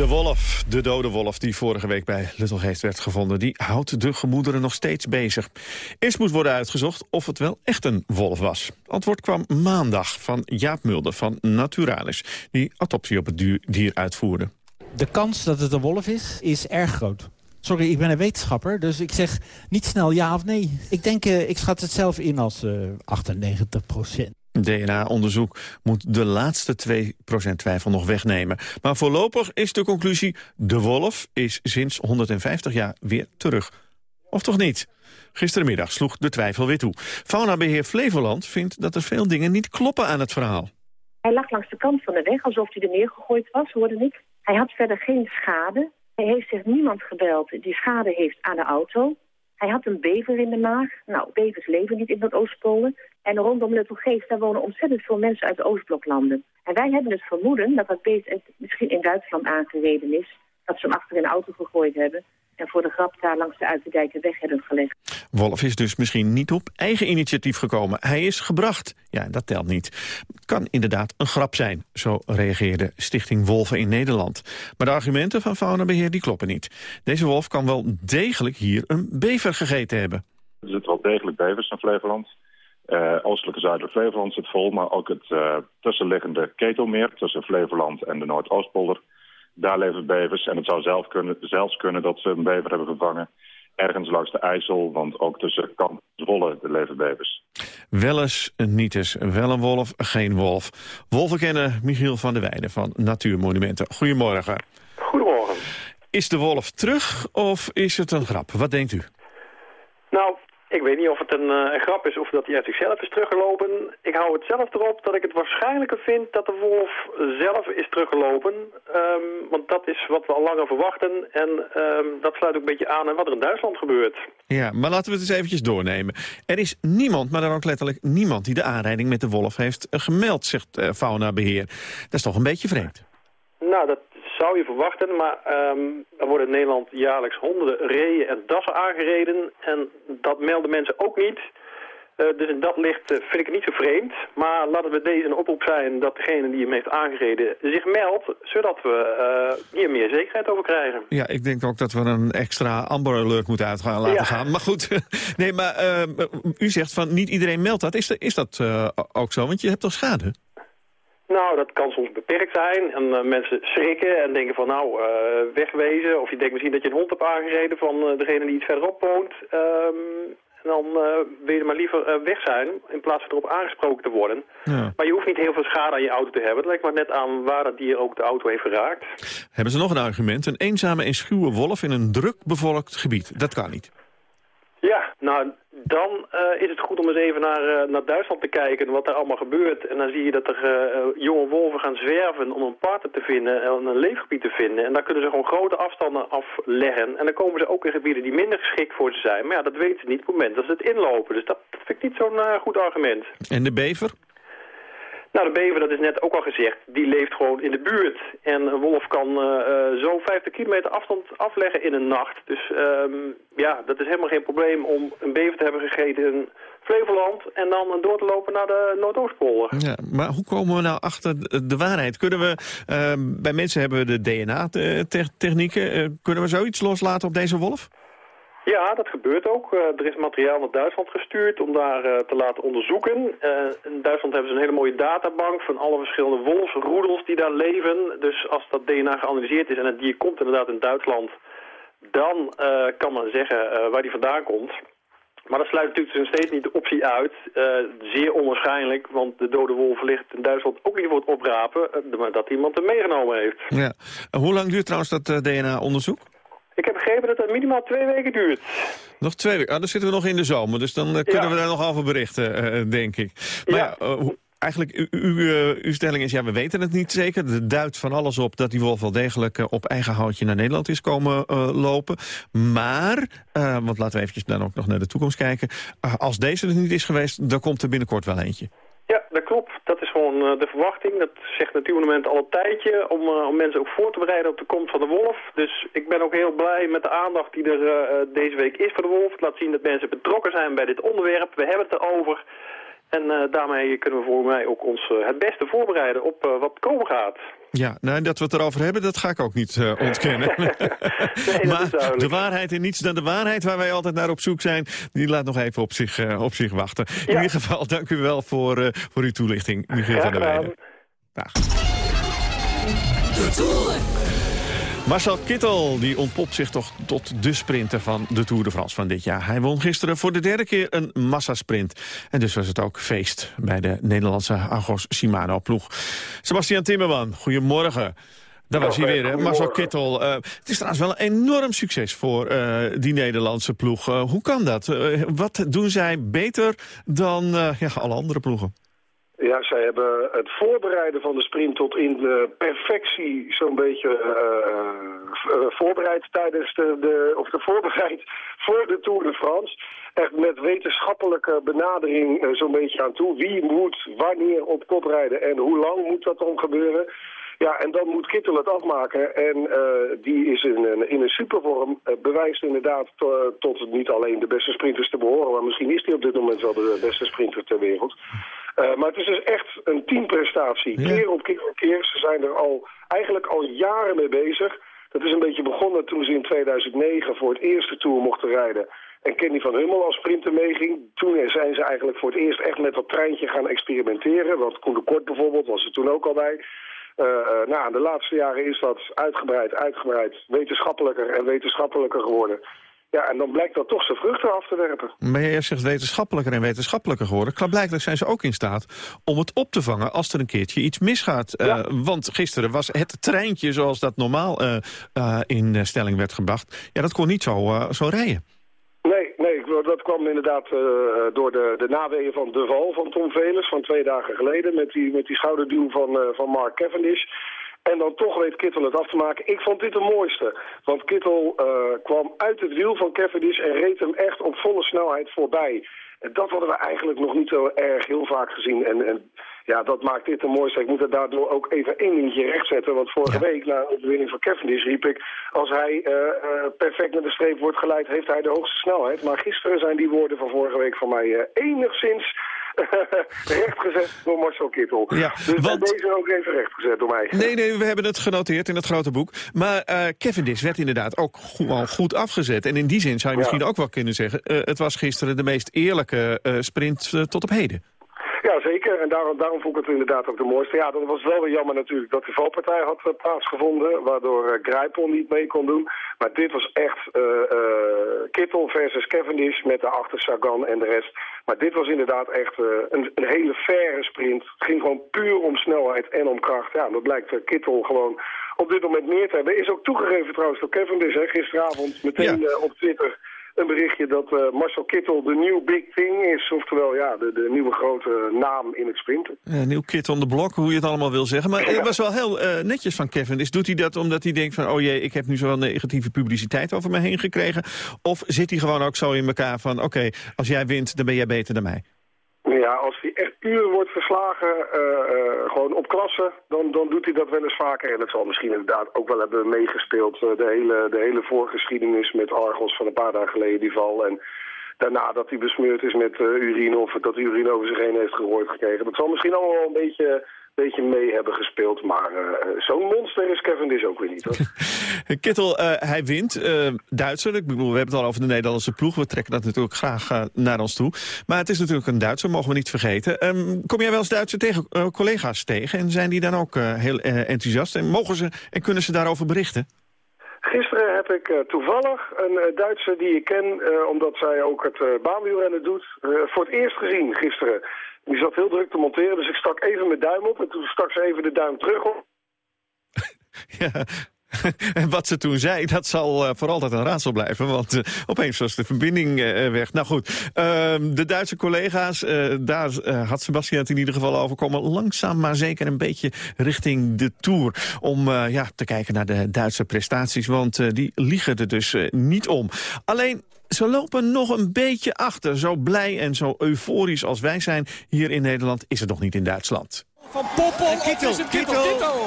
De wolf, de dode wolf die vorige week bij Luttelgeest werd gevonden... die houdt de gemoederen nog steeds bezig. Eerst moet worden uitgezocht of het wel echt een wolf was. Antwoord kwam maandag van Jaap Mulder van Naturalis... die autopsie op het dier uitvoerde. De kans dat het een wolf is, is erg groot. Sorry, ik ben een wetenschapper, dus ik zeg niet snel ja of nee. Ik denk, uh, ik schat het zelf in als uh, 98 procent. DNA-onderzoek moet de laatste 2% twijfel nog wegnemen. Maar voorlopig is de conclusie... de wolf is sinds 150 jaar weer terug. Of toch niet? Gisterenmiddag sloeg de twijfel weer toe. Faunabeheer Flevoland vindt dat er veel dingen niet kloppen aan het verhaal. Hij lag langs de kant van de weg, alsof hij er neergegooid was, hoorde ik. Hij had verder geen schade. Hij heeft zich niemand gebeld die schade heeft aan de auto. Hij had een bever in de maag. Nou, bevers leven niet in dat Oostpolder. En rondom Luttelgeest, daar wonen ontzettend veel mensen uit de Oostbloklanden. En wij hebben het vermoeden dat dat beest misschien in Duitsland aangereden is. Dat ze hem achter in de auto gegooid hebben. En voor de grap daar langs de Uiterdijken weg hebben gelegd. Wolf is dus misschien niet op eigen initiatief gekomen. Hij is gebracht. Ja, dat telt niet. Het kan inderdaad een grap zijn, zo reageerde Stichting Wolven in Nederland. Maar de argumenten van Faunabeheer die kloppen niet. Deze wolf kan wel degelijk hier een bever gegeten hebben. Er zitten wel degelijk bevers in Flevoland. Uh, oostelijke zuidelijk Flevoland zit vol, maar ook het uh, tussenliggende Ketelmeer... tussen Flevoland en de Noordoostpolder. Daar leven bevers en het zou zelf kunnen, zelfs kunnen dat ze een bever hebben gevangen... ergens langs de IJssel, want ook tussen Kamp en Zwolle de leven bevers. Wel eens, niet eens. Wel een wolf, geen wolf. Wolvenkenner Michiel van der Weijden van Natuurmonumenten. Goedemorgen. Goedemorgen. Is de wolf terug of is het een grap? Wat denkt u? Nou, ik weet niet of het een, uh, een, grap is of dat hij uit zichzelf is teruggelopen. Ik hou het zelf erop dat ik het waarschijnlijker vind dat de wolf zelf is teruggelopen. Um, want dat is wat we al langer verwachten. En um, dat sluit ook een beetje aan aan wat er in Duitsland gebeurt. Ja, maar laten we het eens eventjes doornemen. Er is niemand, maar dan ook letterlijk niemand... die de aanrijding met de wolf heeft gemeld, zegt uh, Faunabeheer. Dat is toch een beetje vreemd? Nou, dat zou je verwachten, maar um, er worden in Nederland jaarlijks honderden reeën en dassen aangereden. En dat melden mensen ook niet. Uh, dus in dat licht uh, vind ik het niet zo vreemd. Maar laten we deze een oproep zijn dat degene die hem heeft aangereden zich meldt. Zodat we uh, hier meer zekerheid over krijgen. Ja, ik denk ook dat we een extra Amber Alert moeten uit gaan laten ja. gaan. Maar goed, nee, maar u zegt van niet iedereen meldt dat. Is, de, is dat ook zo? Want je hebt toch schade? Nou, dat kan soms beperkt zijn. En uh, mensen schrikken en denken van nou, uh, wegwezen. Of je denkt misschien dat je een hond hebt aangereden van uh, degene die iets verderop woont. Um, en dan wil je maar liever weg zijn in plaats van erop aangesproken te worden. Ja. Maar je hoeft niet heel veel schade aan je auto te hebben. Het lijkt maar net aan waar dat dier ook de auto heeft geraakt. Hebben ze nog een argument? Een eenzame en schuwe wolf in een druk bevolkt gebied. Dat kan niet. Ja, nou, dan uh, is het goed om eens even naar, uh, naar Duitsland te kijken wat er allemaal gebeurt. En dan zie je dat er uh, jonge wolven gaan zwerven om een partner te vinden en een leefgebied te vinden. En daar kunnen ze gewoon grote afstanden afleggen. En dan komen ze ook in gebieden die minder geschikt voor ze zijn. Maar ja, dat weten ze niet op het moment dat ze het inlopen. Dus dat vind ik niet zo'n goed argument. En de bever? Nou, de bever, dat is net ook al gezegd, die leeft gewoon in de buurt. En een wolf kan uh, zo 50 kilometer afstand afleggen in een nacht. Dus um, ja, dat is helemaal geen probleem om een bever te hebben gegeten in Flevoland... en dan door te lopen naar de Noordoostpolder. Ja, maar hoe komen we nou achter de waarheid? Kunnen we, uh, bij mensen hebben we de DNA-technieken. Uh, kunnen we zoiets loslaten op deze wolf? Ja, dat gebeurt ook. Uh, er is materiaal naar Duitsland gestuurd om daar uh, te laten onderzoeken. Uh, in Duitsland hebben ze een hele mooie databank van alle verschillende wolfsroedels die daar leven. Dus als dat DNA geanalyseerd is en het dier komt inderdaad in Duitsland... dan kan men zeggen waar die vandaan komt. Maar dat sluit natuurlijk nog steeds niet de optie uit. zeer onwaarschijnlijk, want de dode wolf ligt in Duitsland ook niet voor het oprapen... dat iemand hem meegenomen heeft. Ja. Hoe lang duurt trouwens dat DNA-onderzoek? Ik heb begrepen dat het minimaal twee weken duurt. Nog twee weken? Ah, dan zitten we nog in de zomer, dus dan uh, kunnen ja. we daar nog over berichten, uh, denk ik. Maar ja, ja eigenlijk, uw stelling is, ja, we weten het niet zeker. Er duidt van alles op dat die wolf wel degelijk op eigen houtje naar Nederland is komen lopen. Maar, want laten we eventjes dan ook nog naar de toekomst kijken. als deze er niet is geweest, dan komt er binnenkort wel eentje. Ja, dat klopt. Dat is gewoon uh, de verwachting. Dat zegt Natuurmonument al een tijdje om, uh, om mensen ook voor te bereiden op de komst van de wolf. Dus ik ben ook heel blij met de aandacht die er uh, deze week is voor de wolf. Het laat zien dat mensen betrokken zijn bij dit onderwerp. We hebben het erover. En daarmee kunnen we voor mij ook ons het beste voorbereiden op wat komen gaat. Ja, nou, dat we het erover hebben, dat ga ik ook niet uh, ontkennen. nee, maar de waarheid en niets dan de waarheid waar wij altijd naar op zoek zijn... die laat nog even op zich, uh, op zich wachten. Ja. In ieder geval, dank u wel voor, uh, voor uw toelichting, Michiel van der Weijden. Dag. De Tour. Marcel Kittel die ontpopt zich toch tot de sprinter van de Tour de France van dit jaar. Hij won gisteren voor de derde keer een massasprint. En dus was het ook feest bij de Nederlandse Argos Shimano-ploeg. Sebastian Timmerman, goedemorgen. Daar was hij weer, hè? Marcel Kittel. Uh, het is trouwens wel een enorm succes voor uh, die Nederlandse ploeg. Uh, hoe kan dat? wat doen zij beter dan ja, alle andere ploegen? Ja, zij hebben het voorbereiden van de sprint tot in de perfectie zo'n beetje uh, voorbereid tijdens de, of de voorbereid voor de Tour de France. Echt met wetenschappelijke benadering uh, zo'n beetje aan toe. Wie moet wanneer op kop rijden en hoe lang moet dat dan gebeuren? Ja, en dan moet Kittel het afmaken. En uh, die is in een, in een supervorm. Uh, bewijst inderdaad to, tot niet alleen de beste sprinters te behoren... maar misschien is hij op dit moment wel de beste sprinter ter wereld. Uh, maar het is dus echt een teamprestatie. Ja. Keer op keer op keer. Ze zijn er al eigenlijk al jaren mee bezig. Dat is een beetje begonnen toen ze in 2009 voor het eerste Tour mochten rijden... En Kenny van Hummel als sprinter meeging. Toen zijn ze eigenlijk voor het eerst echt met dat treintje gaan experimenteren. Want Koen de Kort bijvoorbeeld was er toen ook al bij. Uh, uh, nou, de laatste jaren is dat uitgebreid, uitgebreid, wetenschappelijker en wetenschappelijker geworden. Ja, en dan blijkt dat toch zijn vruchten af te werpen. Maar jij zegt wetenschappelijker en wetenschappelijker geworden. Klaarblijkelijk zijn ze ook in staat om het op te vangen als er een keertje iets misgaat. Ja. Uh, want gisteren was het treintje zoals dat normaal in stelling werd gebracht. Ja, dat kon niet zo, zo rijden. Dat kwam inderdaad uh, door de, de naweeën van de val van Tom Velers van twee dagen geleden. Met die, met die schouderduw van, uh, van Mark Cavendish. En dan toch weet Kittel het af te maken. Ik vond dit de mooiste. Want Kittel uh, kwam uit het wiel van Cavendish en reed hem echt op volle snelheid voorbij. En dat hadden we eigenlijk nog niet zo erg heel vaak gezien. En, en ja, dat maakt dit de mooiste. Ik moet er daardoor ook even één dingetje rechtzetten. Want vorige ja. week, na de overwinning van Cavendish, riep ik... als hij uh, uh, perfect naar de streep wordt geleid, heeft hij de hoogste snelheid. Maar gisteren zijn die woorden van vorige week van mij uh, enigszins rechtgezet door Marcel Kittel. Ja, dus want... deze ook even rechtgezet door mij. Nee, nee, we hebben het genoteerd in het grote boek. Maar uh, Cavendish werd inderdaad ook al goed afgezet. En in die zin zou je misschien ja. ook wel kunnen zeggen... Het was gisteren de meest eerlijke sprint tot op heden. Ja, zeker. En daarom, daarom vond ik het inderdaad ook de mooiste. Ja, dat was wel weer jammer natuurlijk dat de valpartij had uh, plaatsgevonden, waardoor uh, Grijpel niet mee kon doen. Maar dit was echt uh, Kittel versus Cavendish met daarachter Sagan en de rest. Maar dit was inderdaad echt een, een, hele faire sprint. Het ging gewoon puur om snelheid en om kracht. Ja, dat blijkt Kittel gewoon op dit moment meer te hebben. Is ook toegegeven trouwens door Cavendish, hè, gisteravond meteen ja. op Twitter een berichtje dat uh, Marcel Kittel de nieuw big thing is. Oftewel, ja, de, de nieuwe grote naam in het sprinten. Ja, nieuw kid on the block, hoe je het allemaal wil zeggen. Maar ja. het was wel heel uh, netjes van Kevin. Dus doet hij dat omdat hij denkt van... oh jee, ik heb nu zoveel negatieve publiciteit over me heen gekregen? Of zit hij gewoon ook zo in elkaar van... oké, okay, als jij wint, dan ben jij beter dan mij? Ja, als hij echt puur wordt verslagen, uh, uh, gewoon op klasse, dan, dan doet hij dat wel eens vaker. En dat zal misschien inderdaad ook wel hebben meegespeeld. Uh, de, hele, de hele voorgeschiedenis met Argos van een paar dagen geleden, die val. En daarna dat hij besmeurd is met urine of dat urine over zich heen heeft gegooid gekregen. Dat zal misschien allemaal wel een beetje beetje mee hebben gespeeld. Maar uh, zo'n monster is Kevin dus ook weer niet. Hoor. Kittel, uh, hij wint. Uh, Duitser, ik bedoel, we hebben het al over de Nederlandse ploeg. We trekken dat natuurlijk graag naar ons toe. Maar het is natuurlijk een Duitser, mogen we niet vergeten. Um, kom jij wel eens Duitse tegen, collega's tegen? En zijn die dan ook heel enthousiast? En mogen ze en kunnen ze daarover berichten? Gisteren heb ik uh, toevallig een uh, Duitser die ik ken, uh, omdat zij ook het baanwielrennen doet, voor het eerst gezien gisteren. Die zat heel druk te monteren, dus ik stak even mijn duim op en toen stak ze even de duim terug op. ja, en wat ze toen zei, dat zal uh, voor altijd een raadsel blijven. Want uh, opeens was de verbinding uh, weg. Nou goed, uh, de Duitse collega's, daar had Sebastian het in ieder geval over komen. Langzaam maar zeker een beetje richting de Tour. Om ja, te kijken naar de Duitse prestaties. Want die liegen er dus niet om. Alleen ze lopen nog een beetje achter. Zo blij en zo euforisch als wij zijn hier in Nederland... is het nog niet in Duitsland. Van Poppel, Kittel, Kittel, Kittel. Kittel.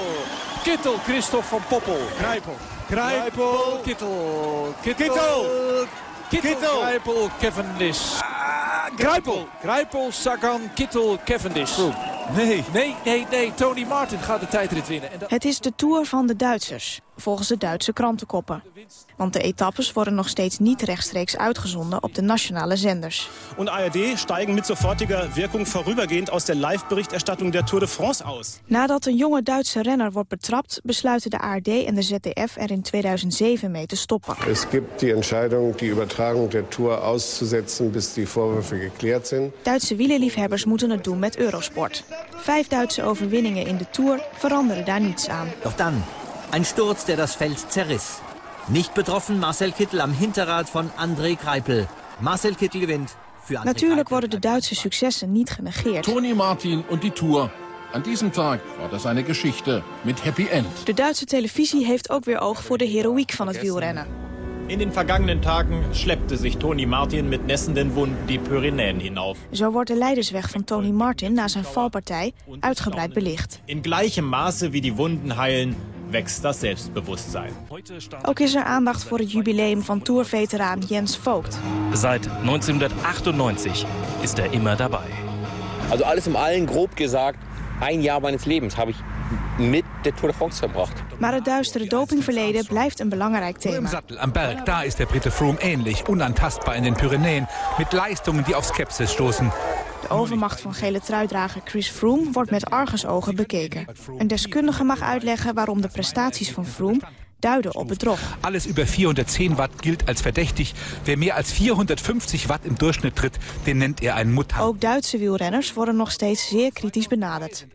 Kittel, Christophe van Poppel. Grijpel. Grijpel. Kittel. Kittel. Kittel. Grijpel, Cavendish. Grijpel. Grijpel, Sagan, Kittel, Cavendish. Nee. Nee, nee, nee. Tony Martin gaat de tijdrit winnen. En dat... Het is de Tour van de Duitsers, volgens de Duitse krantenkoppen. Want de etappes worden nog steeds niet rechtstreeks uitgezonden op de nationale zenders. En ARD stijgen met sofortiger werking vorübergehend aus der Live-Berichterstattung der Tour de France aus. Nadat een jonge Duitse renner wordt betrapt, besluiten de ARD en de ZDF er in 2007 mee te stoppen. Es gibt die Entscheidung, die Übertragung der Tour auszusetzen, bis die Vorwürfe geklärt sind. Duitse wielerliefhebbers moeten het doen met Eurosport. Vijf Duitse overwinningen in de Tour veranderen daar niets aan. Doch dann, ein Sturz, der das Feld zerriss. Nicht betroffen Marcel Kittel am Hinterrad von André Greipel. Marcel Kittel gewinnt Natuurlijk worden de Duitse successen niet genegeerd. Tony Martin en die Tour. An diesem Tag war das eine Geschichte mit Happy End. De Duitse televisie heeft ook weer oog voor de heroïek van het wielrennen. In den vergangenen Tagen schleppte sich Tony Martin mit nessenden Wunden die Pyrenäen hinauf. Zo wordt de leidersweg van Tony Martin na zijn valpartij uitgebreid belicht. In gleichem Maße wie die Wunden heilen, wächst das Selbstbewusstsein. Ook is er aandacht voor het jubileum van tourveteraan Jens Vogt. Seit 1998 ist er immer dabei. Also alles im allen grob gesagt, ein Jahr meines Lebens habe ich mit der Tour de France verbracht. Maar het duistere dopingverleden blijft een belangrijk thema. Sattel am Berg, da ist der Brite Froome ähnlich, unantastbar in den Pyrenäen, mit Leistungen die auf Skepsis stoßen. De overmacht van gele truidrager Chris Froome wordt met argusogen bekeken. Een deskundige mag uitleggen waarom de prestaties van Froome duiden op bedrog. Alles über 410 Watt gilt als verdächtig. Wer mehr als 450 Watt im Durchschnitt tritt, den nennt er einen Mutter. Ook Duitse wielrenners worden nog steeds zeer kritisch benaderd.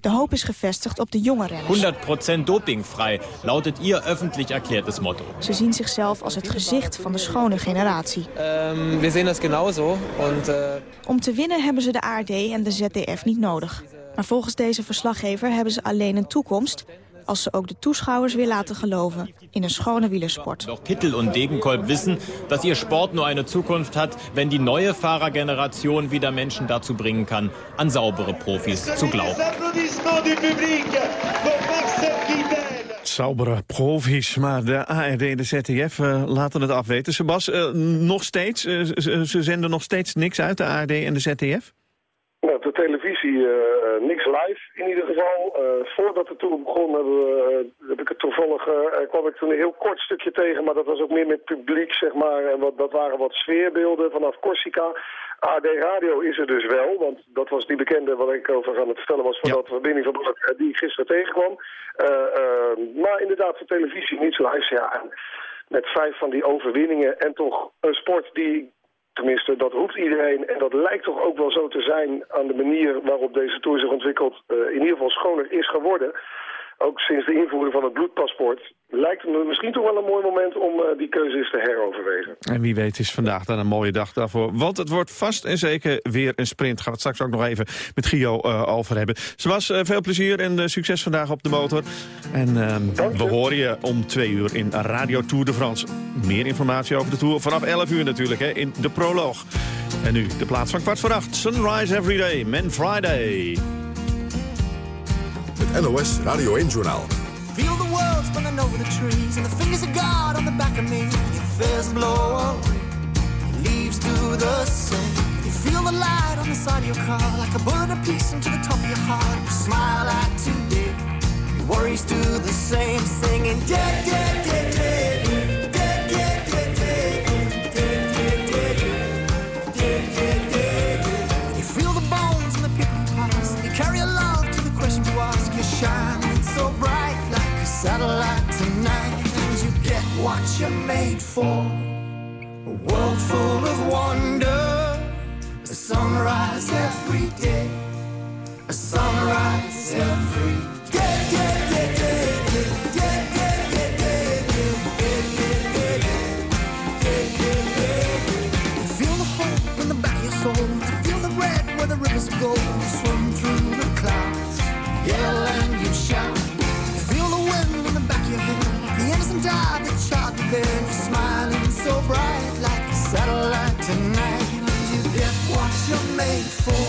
De hoop is gevestigd op de jonge renners. 100% dopingvrij lautet ihr öffentlich erklärtes Motto. Ze zien zichzelf als het gezicht van de schone generatie. Um, we zien dat genauso. Und, uh... Om te winnen hebben ze de ARD en de ZDF niet nodig. Maar volgens deze verslaggever hebben ze alleen een toekomst als ze ook de toeschouwers weer laten geloven in een schone wielersport. Doch Kittel und Degenkolb wissen, dass ihr Sport nur eine Zukunft hat, wenn die neue Fahrergeneration wieder Menschen dazu bringen kann, an saubere Profis zu glauben. Saubere profis, maar de ARD en de ZDF uh, laten het afweten. Sebas, uh, nog steeds, uh, ze, ze zenden nog steeds niks uit, de ARD en de ZDF? Nou, op de televisie uh, niks live in ieder geval. Uh, voordat de tour begon hebben we, uh, heb ik het toevallig, kwam ik toen een heel kort stukje tegen, maar dat was ook meer met publiek, zeg maar. En wat, dat waren wat sfeerbeelden vanaf Corsica. AD Radio is er dus wel, want dat was die bekende wat ik over aan het vertellen was ja. de verbinding van die ik gisteren tegenkwam. maar inderdaad, voor televisie niets live, ja. Met vijf van die overwinningen en toch een sport die Tenminste, dat roept iedereen. En dat lijkt toch ook wel zo te zijn aan de manier waarop deze Tour zich ontwikkelt. Uh, in ieder geval schoner is geworden. Ook sinds de invoering van het bloedpaspoort lijkt het me misschien toch wel een mooi moment om uh, die keuze eens te heroverwegen. En wie weet is vandaag dan een mooie dag daarvoor. Want het wordt vast en zeker weer een sprint. Gaan we het straks ook nog even met Gio uh, over hebben. Zoals uh, veel plezier en succes vandaag op de motor. En we horen je om twee uur in Radio Tour de France. Meer informatie over de Tour vanaf 11 uur natuurlijk hè, in de proloog. En nu de plaats van kwart voor acht. Sunrise Every Day, Men Friday. Het NOS Radio 1 Journaal. Feel the world spinning over the trees and the fingers of God on the back of me. Your blow away, leaves do the same. You feel the light on the side of your car like a bullet into the top of your heart. You smile at today, your worries do the same, singing. You're made for. A world full of wonder. A sunrise every day. A sunrise every day. day, day, day, go. Swim through the clouds. Yell and you shout. Feel the wind in the back of your head. The innocent eye that you there. You're smiling so bright like a satellite tonight. And you get what you're made for.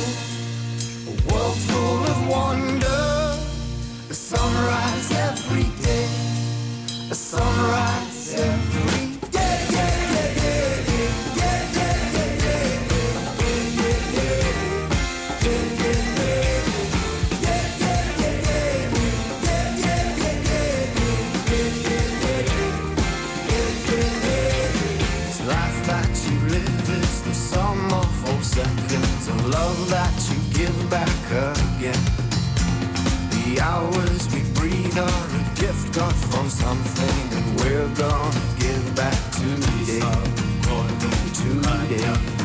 A world full of wonder. A sunrise every day. A sunrise every day. That you give back again. The hours we breathe are a gift got from something that we're gonna give back. Today. Today,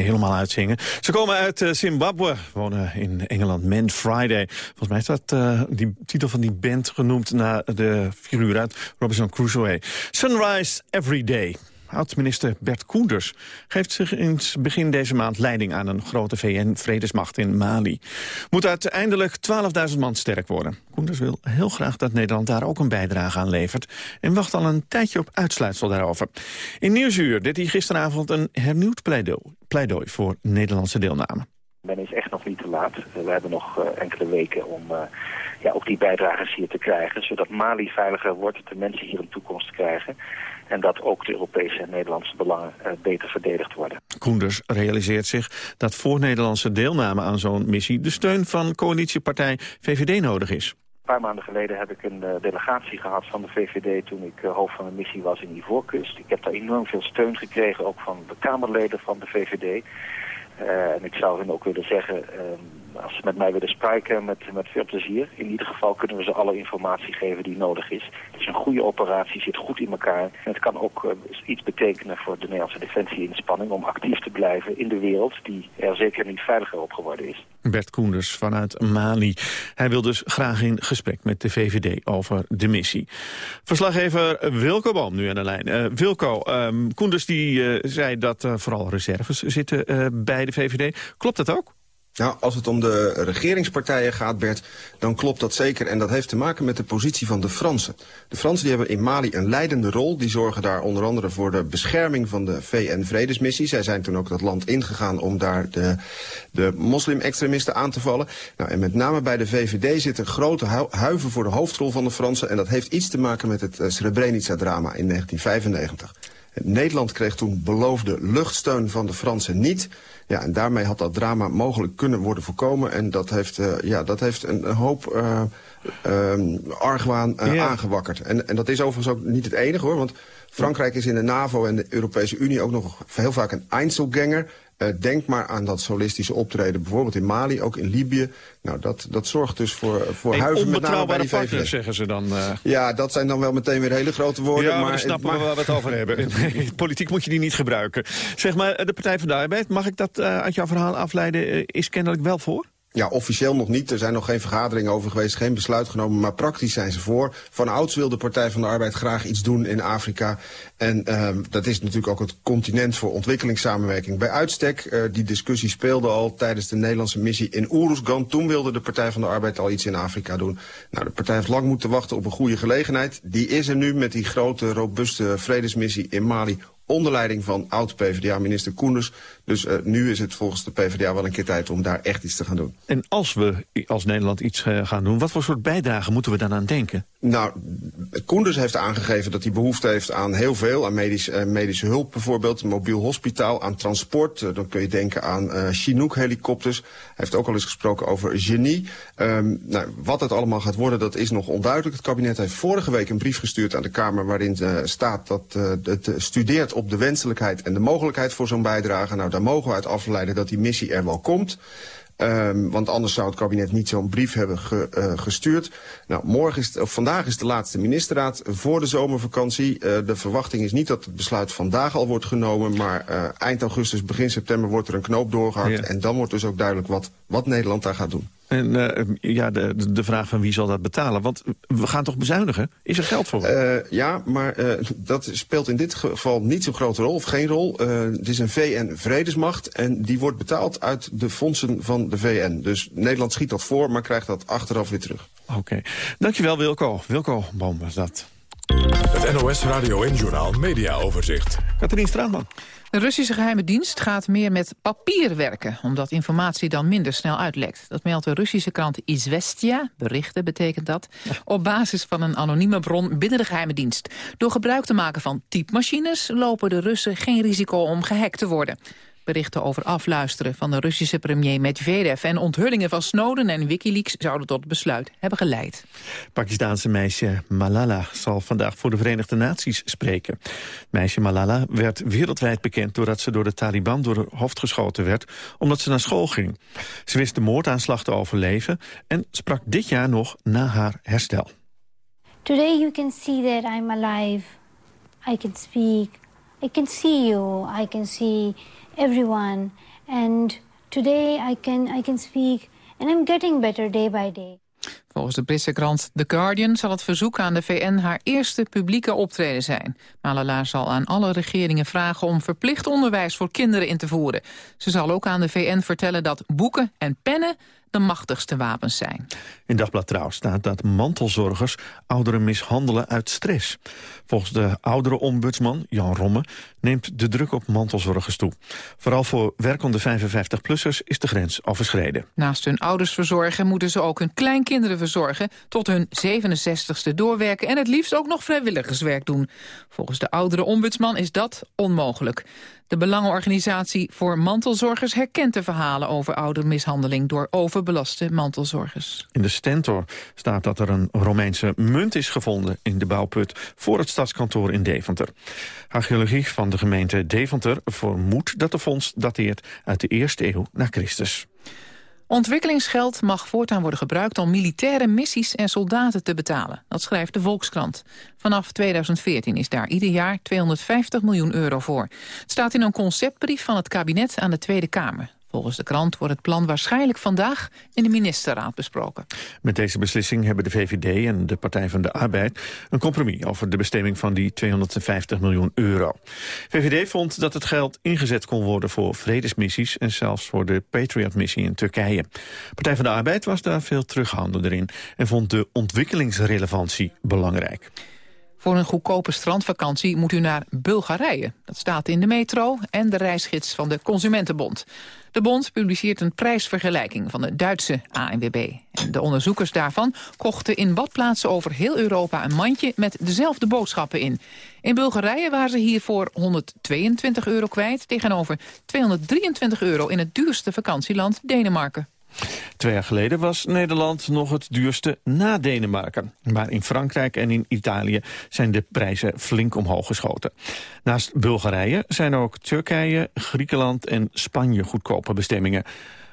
Helemaal uitzingen. Ze komen uit uh, Zimbabwe, wonen in Engeland. Man Friday. Volgens mij is dat uh, die titel van die band genoemd... naar de figuur uit Robinson Crusoe. Sunrise Every Day. Oud-minister Bert Koenders geeft zich in begin deze maand leiding aan een grote VN-vredesmacht in Mali. Moet uiteindelijk 12.000 man sterk worden. Koenders wil heel graag dat Nederland daar ook een bijdrage aan levert en wacht al een tijdje op uitsluitsel daarover. In Nieuwsuur deed hij gisteravond een hernieuwd pleidooi, pleidooi voor Nederlandse deelname. Men is echt nog niet te laat. We hebben nog uh, enkele weken om uh, ja, ook die bijdragers hier te krijgen, zodat Mali veiliger wordt, de mensen hier een toekomst krijgen. En dat ook de Europese en Nederlandse belangen uh, beter verdedigd worden. Koenders realiseert zich dat voor Nederlandse deelname aan zo'n missie... de steun van coalitiepartij VVD nodig is. Een paar maanden geleden heb ik een uh, delegatie gehad van de VVD toen ik uh, hoofd van een missie was in Ivoorkust. Ik heb daar enorm veel steun gekregen, ook van de Kamerleden van de VVD. en ik zou hen ook willen zeggen, ehm, als ze met mij willen spreken, met, met veel plezier. In ieder geval kunnen we ze alle informatie geven die nodig is. Het is een goede operatie, zit goed in elkaar. En het kan ook uh, iets betekenen voor de Nederlandse defensieinspanning... om actief te blijven in de wereld die er zeker niet veiliger op geworden is. Bert Koenders vanuit Mali. Hij wil dus graag in gesprek met de VVD over de missie. Verslaggever Wilco Boom nu aan de lijn. Uh, Wilco, um, Koenders die, uh, zei dat vooral reserves zitten bij de VVD. Klopt dat ook? Nou, als het om de regeringspartijen gaat, Bert, dan klopt dat zeker. En dat heeft te maken met de positie van de Fransen. De Fransen die hebben in Mali een leidende rol. Die zorgen daar onder andere voor de bescherming van de VN-vredesmissie. Zij zijn toen ook dat land ingegaan om daar de, de moslim-extremisten aan te vallen. Nou, en met name bij de VVD zit een grote hu huiver voor de hoofdrol van de Fransen. En dat heeft iets te maken met het Srebrenica-drama in 1995. Nederland kreeg toen beloofde luchtsteun van de Fransen niet. Ja, en daarmee had dat drama mogelijk kunnen worden voorkomen. En dat heeft, uh, ja, dat heeft een, een hoop uh, uh, argwaan ja. aangewakkerd. En, en dat is overigens ook niet het enige hoor. Want Frankrijk is in de NAVO en de Europese Unie ook nog heel vaak een Einzelganger. Uh, denk maar aan dat solistische optreden, bijvoorbeeld in Mali, ook in Libië. Nou, dat, dat zorgt dus voor, voor huiven met name bij die VVD. zeggen ze dan. Uh... Ja, dat zijn dan wel meteen weer hele grote woorden. Ja, maar, maar snappen maar... we waar we het over hebben. Politiek moet je die niet gebruiken. Zeg maar, de Partij van de Arbeid, mag ik dat uh, uit jouw verhaal afleiden, is kennelijk wel voor? Ja, officieel nog niet. Er zijn nog geen vergaderingen over geweest, geen besluit genomen, maar praktisch zijn ze voor. Van ouds wil de Partij van de Arbeid graag iets doen in Afrika. En uh, dat is natuurlijk ook het continent voor ontwikkelingssamenwerking. Bij uitstek, uh, die discussie speelde al tijdens de Nederlandse missie in Oeruzgan. Toen wilde de Partij van de Arbeid al iets in Afrika doen. Nou, de partij heeft lang moeten wachten op een goede gelegenheid. Die is er nu met die grote, robuuste vredesmissie in Mali onder leiding van oud-PVDA-minister Koenders. Dus uh, nu is het volgens de PvdA wel een keer tijd om daar echt iets te gaan doen. En als we als Nederland iets uh, gaan doen, wat voor soort bijdrage moeten we dan aan denken? Nou, Koenders heeft aangegeven dat hij behoefte heeft aan heel veel. Aan medisch, uh, medische hulp bijvoorbeeld, een mobiel hospitaal, aan transport. dan kun je denken aan Chinook-helikopters. Hij heeft ook al eens gesproken over genie. Um, nou, wat het allemaal gaat worden, dat is nog onduidelijk. Het kabinet heeft vorige week een brief gestuurd aan de Kamer... waarin staat dat het studeert op de wenselijkheid en de mogelijkheid voor zo'n bijdrage. Nou, daar mogen we uit afleiden dat die missie er wel komt. Um, want anders zou het kabinet niet zo'n brief hebben ge, uh, gestuurd. Nou, morgen is, of vandaag is de laatste ministerraad voor de zomervakantie. Uh, de verwachting is niet dat het besluit vandaag al wordt genomen... maar uh, eind augustus, begin september wordt er een knoop doorgehakt... Ja. en dan wordt dus ook duidelijk wat, wat Nederland daar gaat doen. En uh, ja, de, de vraag van wie zal dat betalen? Want we gaan toch bezuinigen? Is er geld voor? Uh, ja, maar uh, dat speelt in dit geval niet zo'n grote rol, of geen rol. het is een VN-vredesmacht en die wordt betaald uit de fondsen van de VN. Dus Nederland schiet dat voor, maar krijgt dat achteraf weer terug. Oké. Okay. Dankjewel, Wilco. Wilco Boom was dat. Het NOS Radio en Journaal Media Overzicht. Katrien Straatman. De Russische geheime dienst gaat meer met papier werken... omdat informatie dan minder snel uitlekt. Dat meldt de Russische krant Izvestia, berichten betekent dat... op basis van een anonieme bron binnen de geheime dienst. Door gebruik te maken van typemachines... lopen de Russen geen risico om gehackt te worden. Berichten over afluisteren van de Russische premier Medvedev... en onthullingen van Snowden en Wikileaks zouden tot besluit hebben geleid. Pakistaanse meisje Malala zal vandaag voor de Verenigde Naties spreken. Meisje Malala werd wereldwijd bekend doordat ze door de Taliban door haar hoofd geschoten werd... omdat ze naar school ging. Ze wist de moordaanslag te overleven en sprak dit jaar nog na haar herstel. Today you can see that I'm alive. I can speak, I can see you, I can see everyone. And today I can, I can speak and I'm getting better day by day. Volgens de Britse krant The Guardian zal het verzoek aan de VN haar eerste publieke optreden zijn. Malala zal aan alle regeringen vragen om verplicht onderwijs voor kinderen in te voeren. Ze zal ook aan de VN vertellen dat boeken en pennen de machtigste wapens zijn. In Dagblad Trouw staat dat mantelzorgers ouderen mishandelen uit stress. Volgens de oudere ombudsman, Jan Romme, neemt de druk op mantelzorgers toe. Vooral voor werkende 55-plussers is de grens overschreden. Naast hun ouders verzorgen moeten ze ook hun kleinkinderen verzorgen... tot hun 67ste doorwerken en het liefst ook nog vrijwilligerswerk doen. Volgens de oudere ombudsman is dat onmogelijk. De Belangenorganisatie voor Mantelzorgers herkent de verhalen over oudermishandeling door overbelaste mantelzorgers. In de Stentor staat dat er een Romeinse munt is gevonden in de bouwput voor het stadskantoor in Deventer. Archeologie van de gemeente Deventer vermoedt dat de vondst dateert uit de eerste eeuw na Christus. Ontwikkelingsgeld mag voortaan worden gebruikt om militaire missies en soldaten te betalen. Dat schrijft de Volkskrant. Vanaf 2014 is daar ieder jaar 250 miljoen euro voor. Het staat in een conceptbrief van het kabinet aan de Tweede Kamer. Volgens de krant wordt het plan waarschijnlijk vandaag in de ministerraad besproken. Met deze beslissing hebben de VVD en de Partij van de Arbeid een compromis over de bestemming van die 250 miljoen euro. VVD vond dat het geld ingezet kon worden voor vredesmissies en zelfs voor de Patriot-missie in Turkije. Partij van de Arbeid was daar veel terughoudender in en vond de ontwikkelingsrelevantie belangrijk. Voor een goedkope strandvakantie moet u naar Bulgarije. Dat staat in de metro en de reisgids van de Consumentenbond. De bond publiceert een prijsvergelijking van de Duitse ANWB. De onderzoekers daarvan kochten in badplaatsen over heel Europa... een mandje met dezelfde boodschappen in. In Bulgarije waren ze hiervoor 122 euro kwijt... tegenover 223 euro in het duurste vakantieland Denemarken. Twee jaar geleden was Nederland nog het duurste na Denemarken. Maar in Frankrijk en in Italië zijn de prijzen flink omhoog geschoten. Naast Bulgarije zijn ook Turkije, Griekenland en Spanje goedkope bestemmingen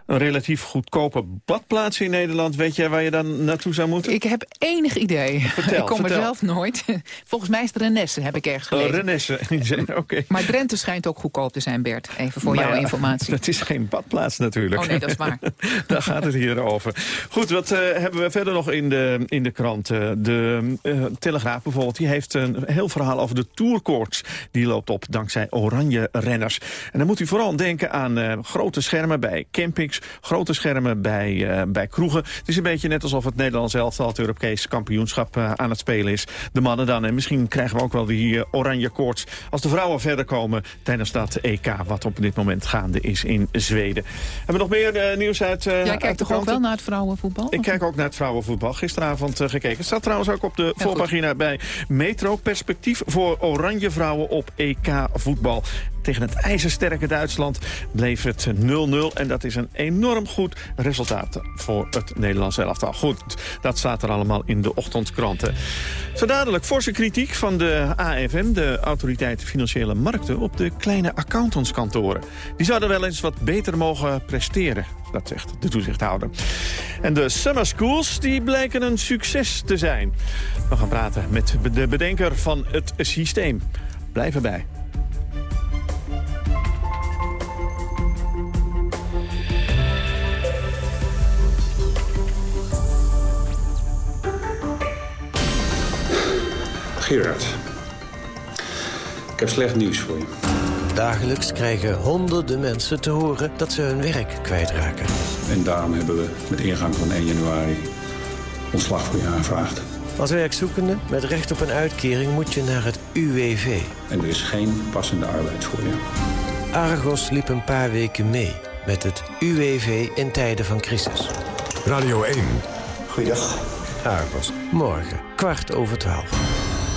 een relatief goedkope badplaats in Nederland. Weet jij waar je dan naartoe zou moeten? Ik heb enig idee. Vertel, ik kom vertel. er zelf nooit. Volgens mij is het Renesse, heb ik ergens Oh, gelezen. Renesse, oké. Maar Drenthe schijnt ook goedkoop te zijn, Bert. Even voor Maar jouw ja, informatie. Dat is geen badplaats natuurlijk. Oh nee, dat is waar. Daar gaat het hier over. Goed, wat eh, hebben we verder nog in de, in de krant? Eh, de eh, Telegraaf bijvoorbeeld, die heeft een heel verhaal over de tourkoorts. Die loopt op dankzij oranje renners. En dan moet u vooral denken aan grote schermen bij campings, grote schermen bij, eh, bij kroegen. Het is een beetje net alsof het Nederlands elftal het Europees kampioenschap eh, aan het spelen is. De mannen dan. En misschien krijgen we ook wel die eh, oranje koorts als de vrouwen verder komen tijdens dat EK wat op dit moment gaande is in Zweden. Hebben we nog meer nieuws uit Jij kijkt toch ook wel naar het vrouwenvoetbal? Ik kijk ook naar het vrouwenvoetbal. Gisteravond gekeken. Het staat trouwens ook op de voorpagina bij Metro. Perspectief voor oranje vrouwen op EK voetbal. Tegen het ijzersterke Duitsland bleef het 0-0. En dat is een enorm goed resultaat voor het Nederlandse elftal. Goed, dat staat er allemaal in de ochtendkranten. Zo dadelijk forse kritiek van de AFM, de Autoriteit Financiële Markten... op de kleine accountantskantoren. Die zouden wel eens wat beter mogen presteren. Dat zegt de toezichthouder. En de summer schools die blijken een succes te zijn. We gaan praten met de bedenker van het systeem. Blijf erbij. Gerard, ik heb slecht nieuws voor je. Dagelijks krijgen honderden mensen te horen dat ze hun werk kwijtraken. En daarom hebben we met ingang van 1 januari ontslag voor je aangevraagd. Als werkzoekende met recht op een uitkering moet je naar het UWV. En er is geen passende arbeid voor je. Argos liep een paar weken mee met het UWV in tijden van crisis. Radio 1. Goeiedag. Argos, morgen, kwart over twaalf.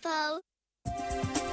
Depot.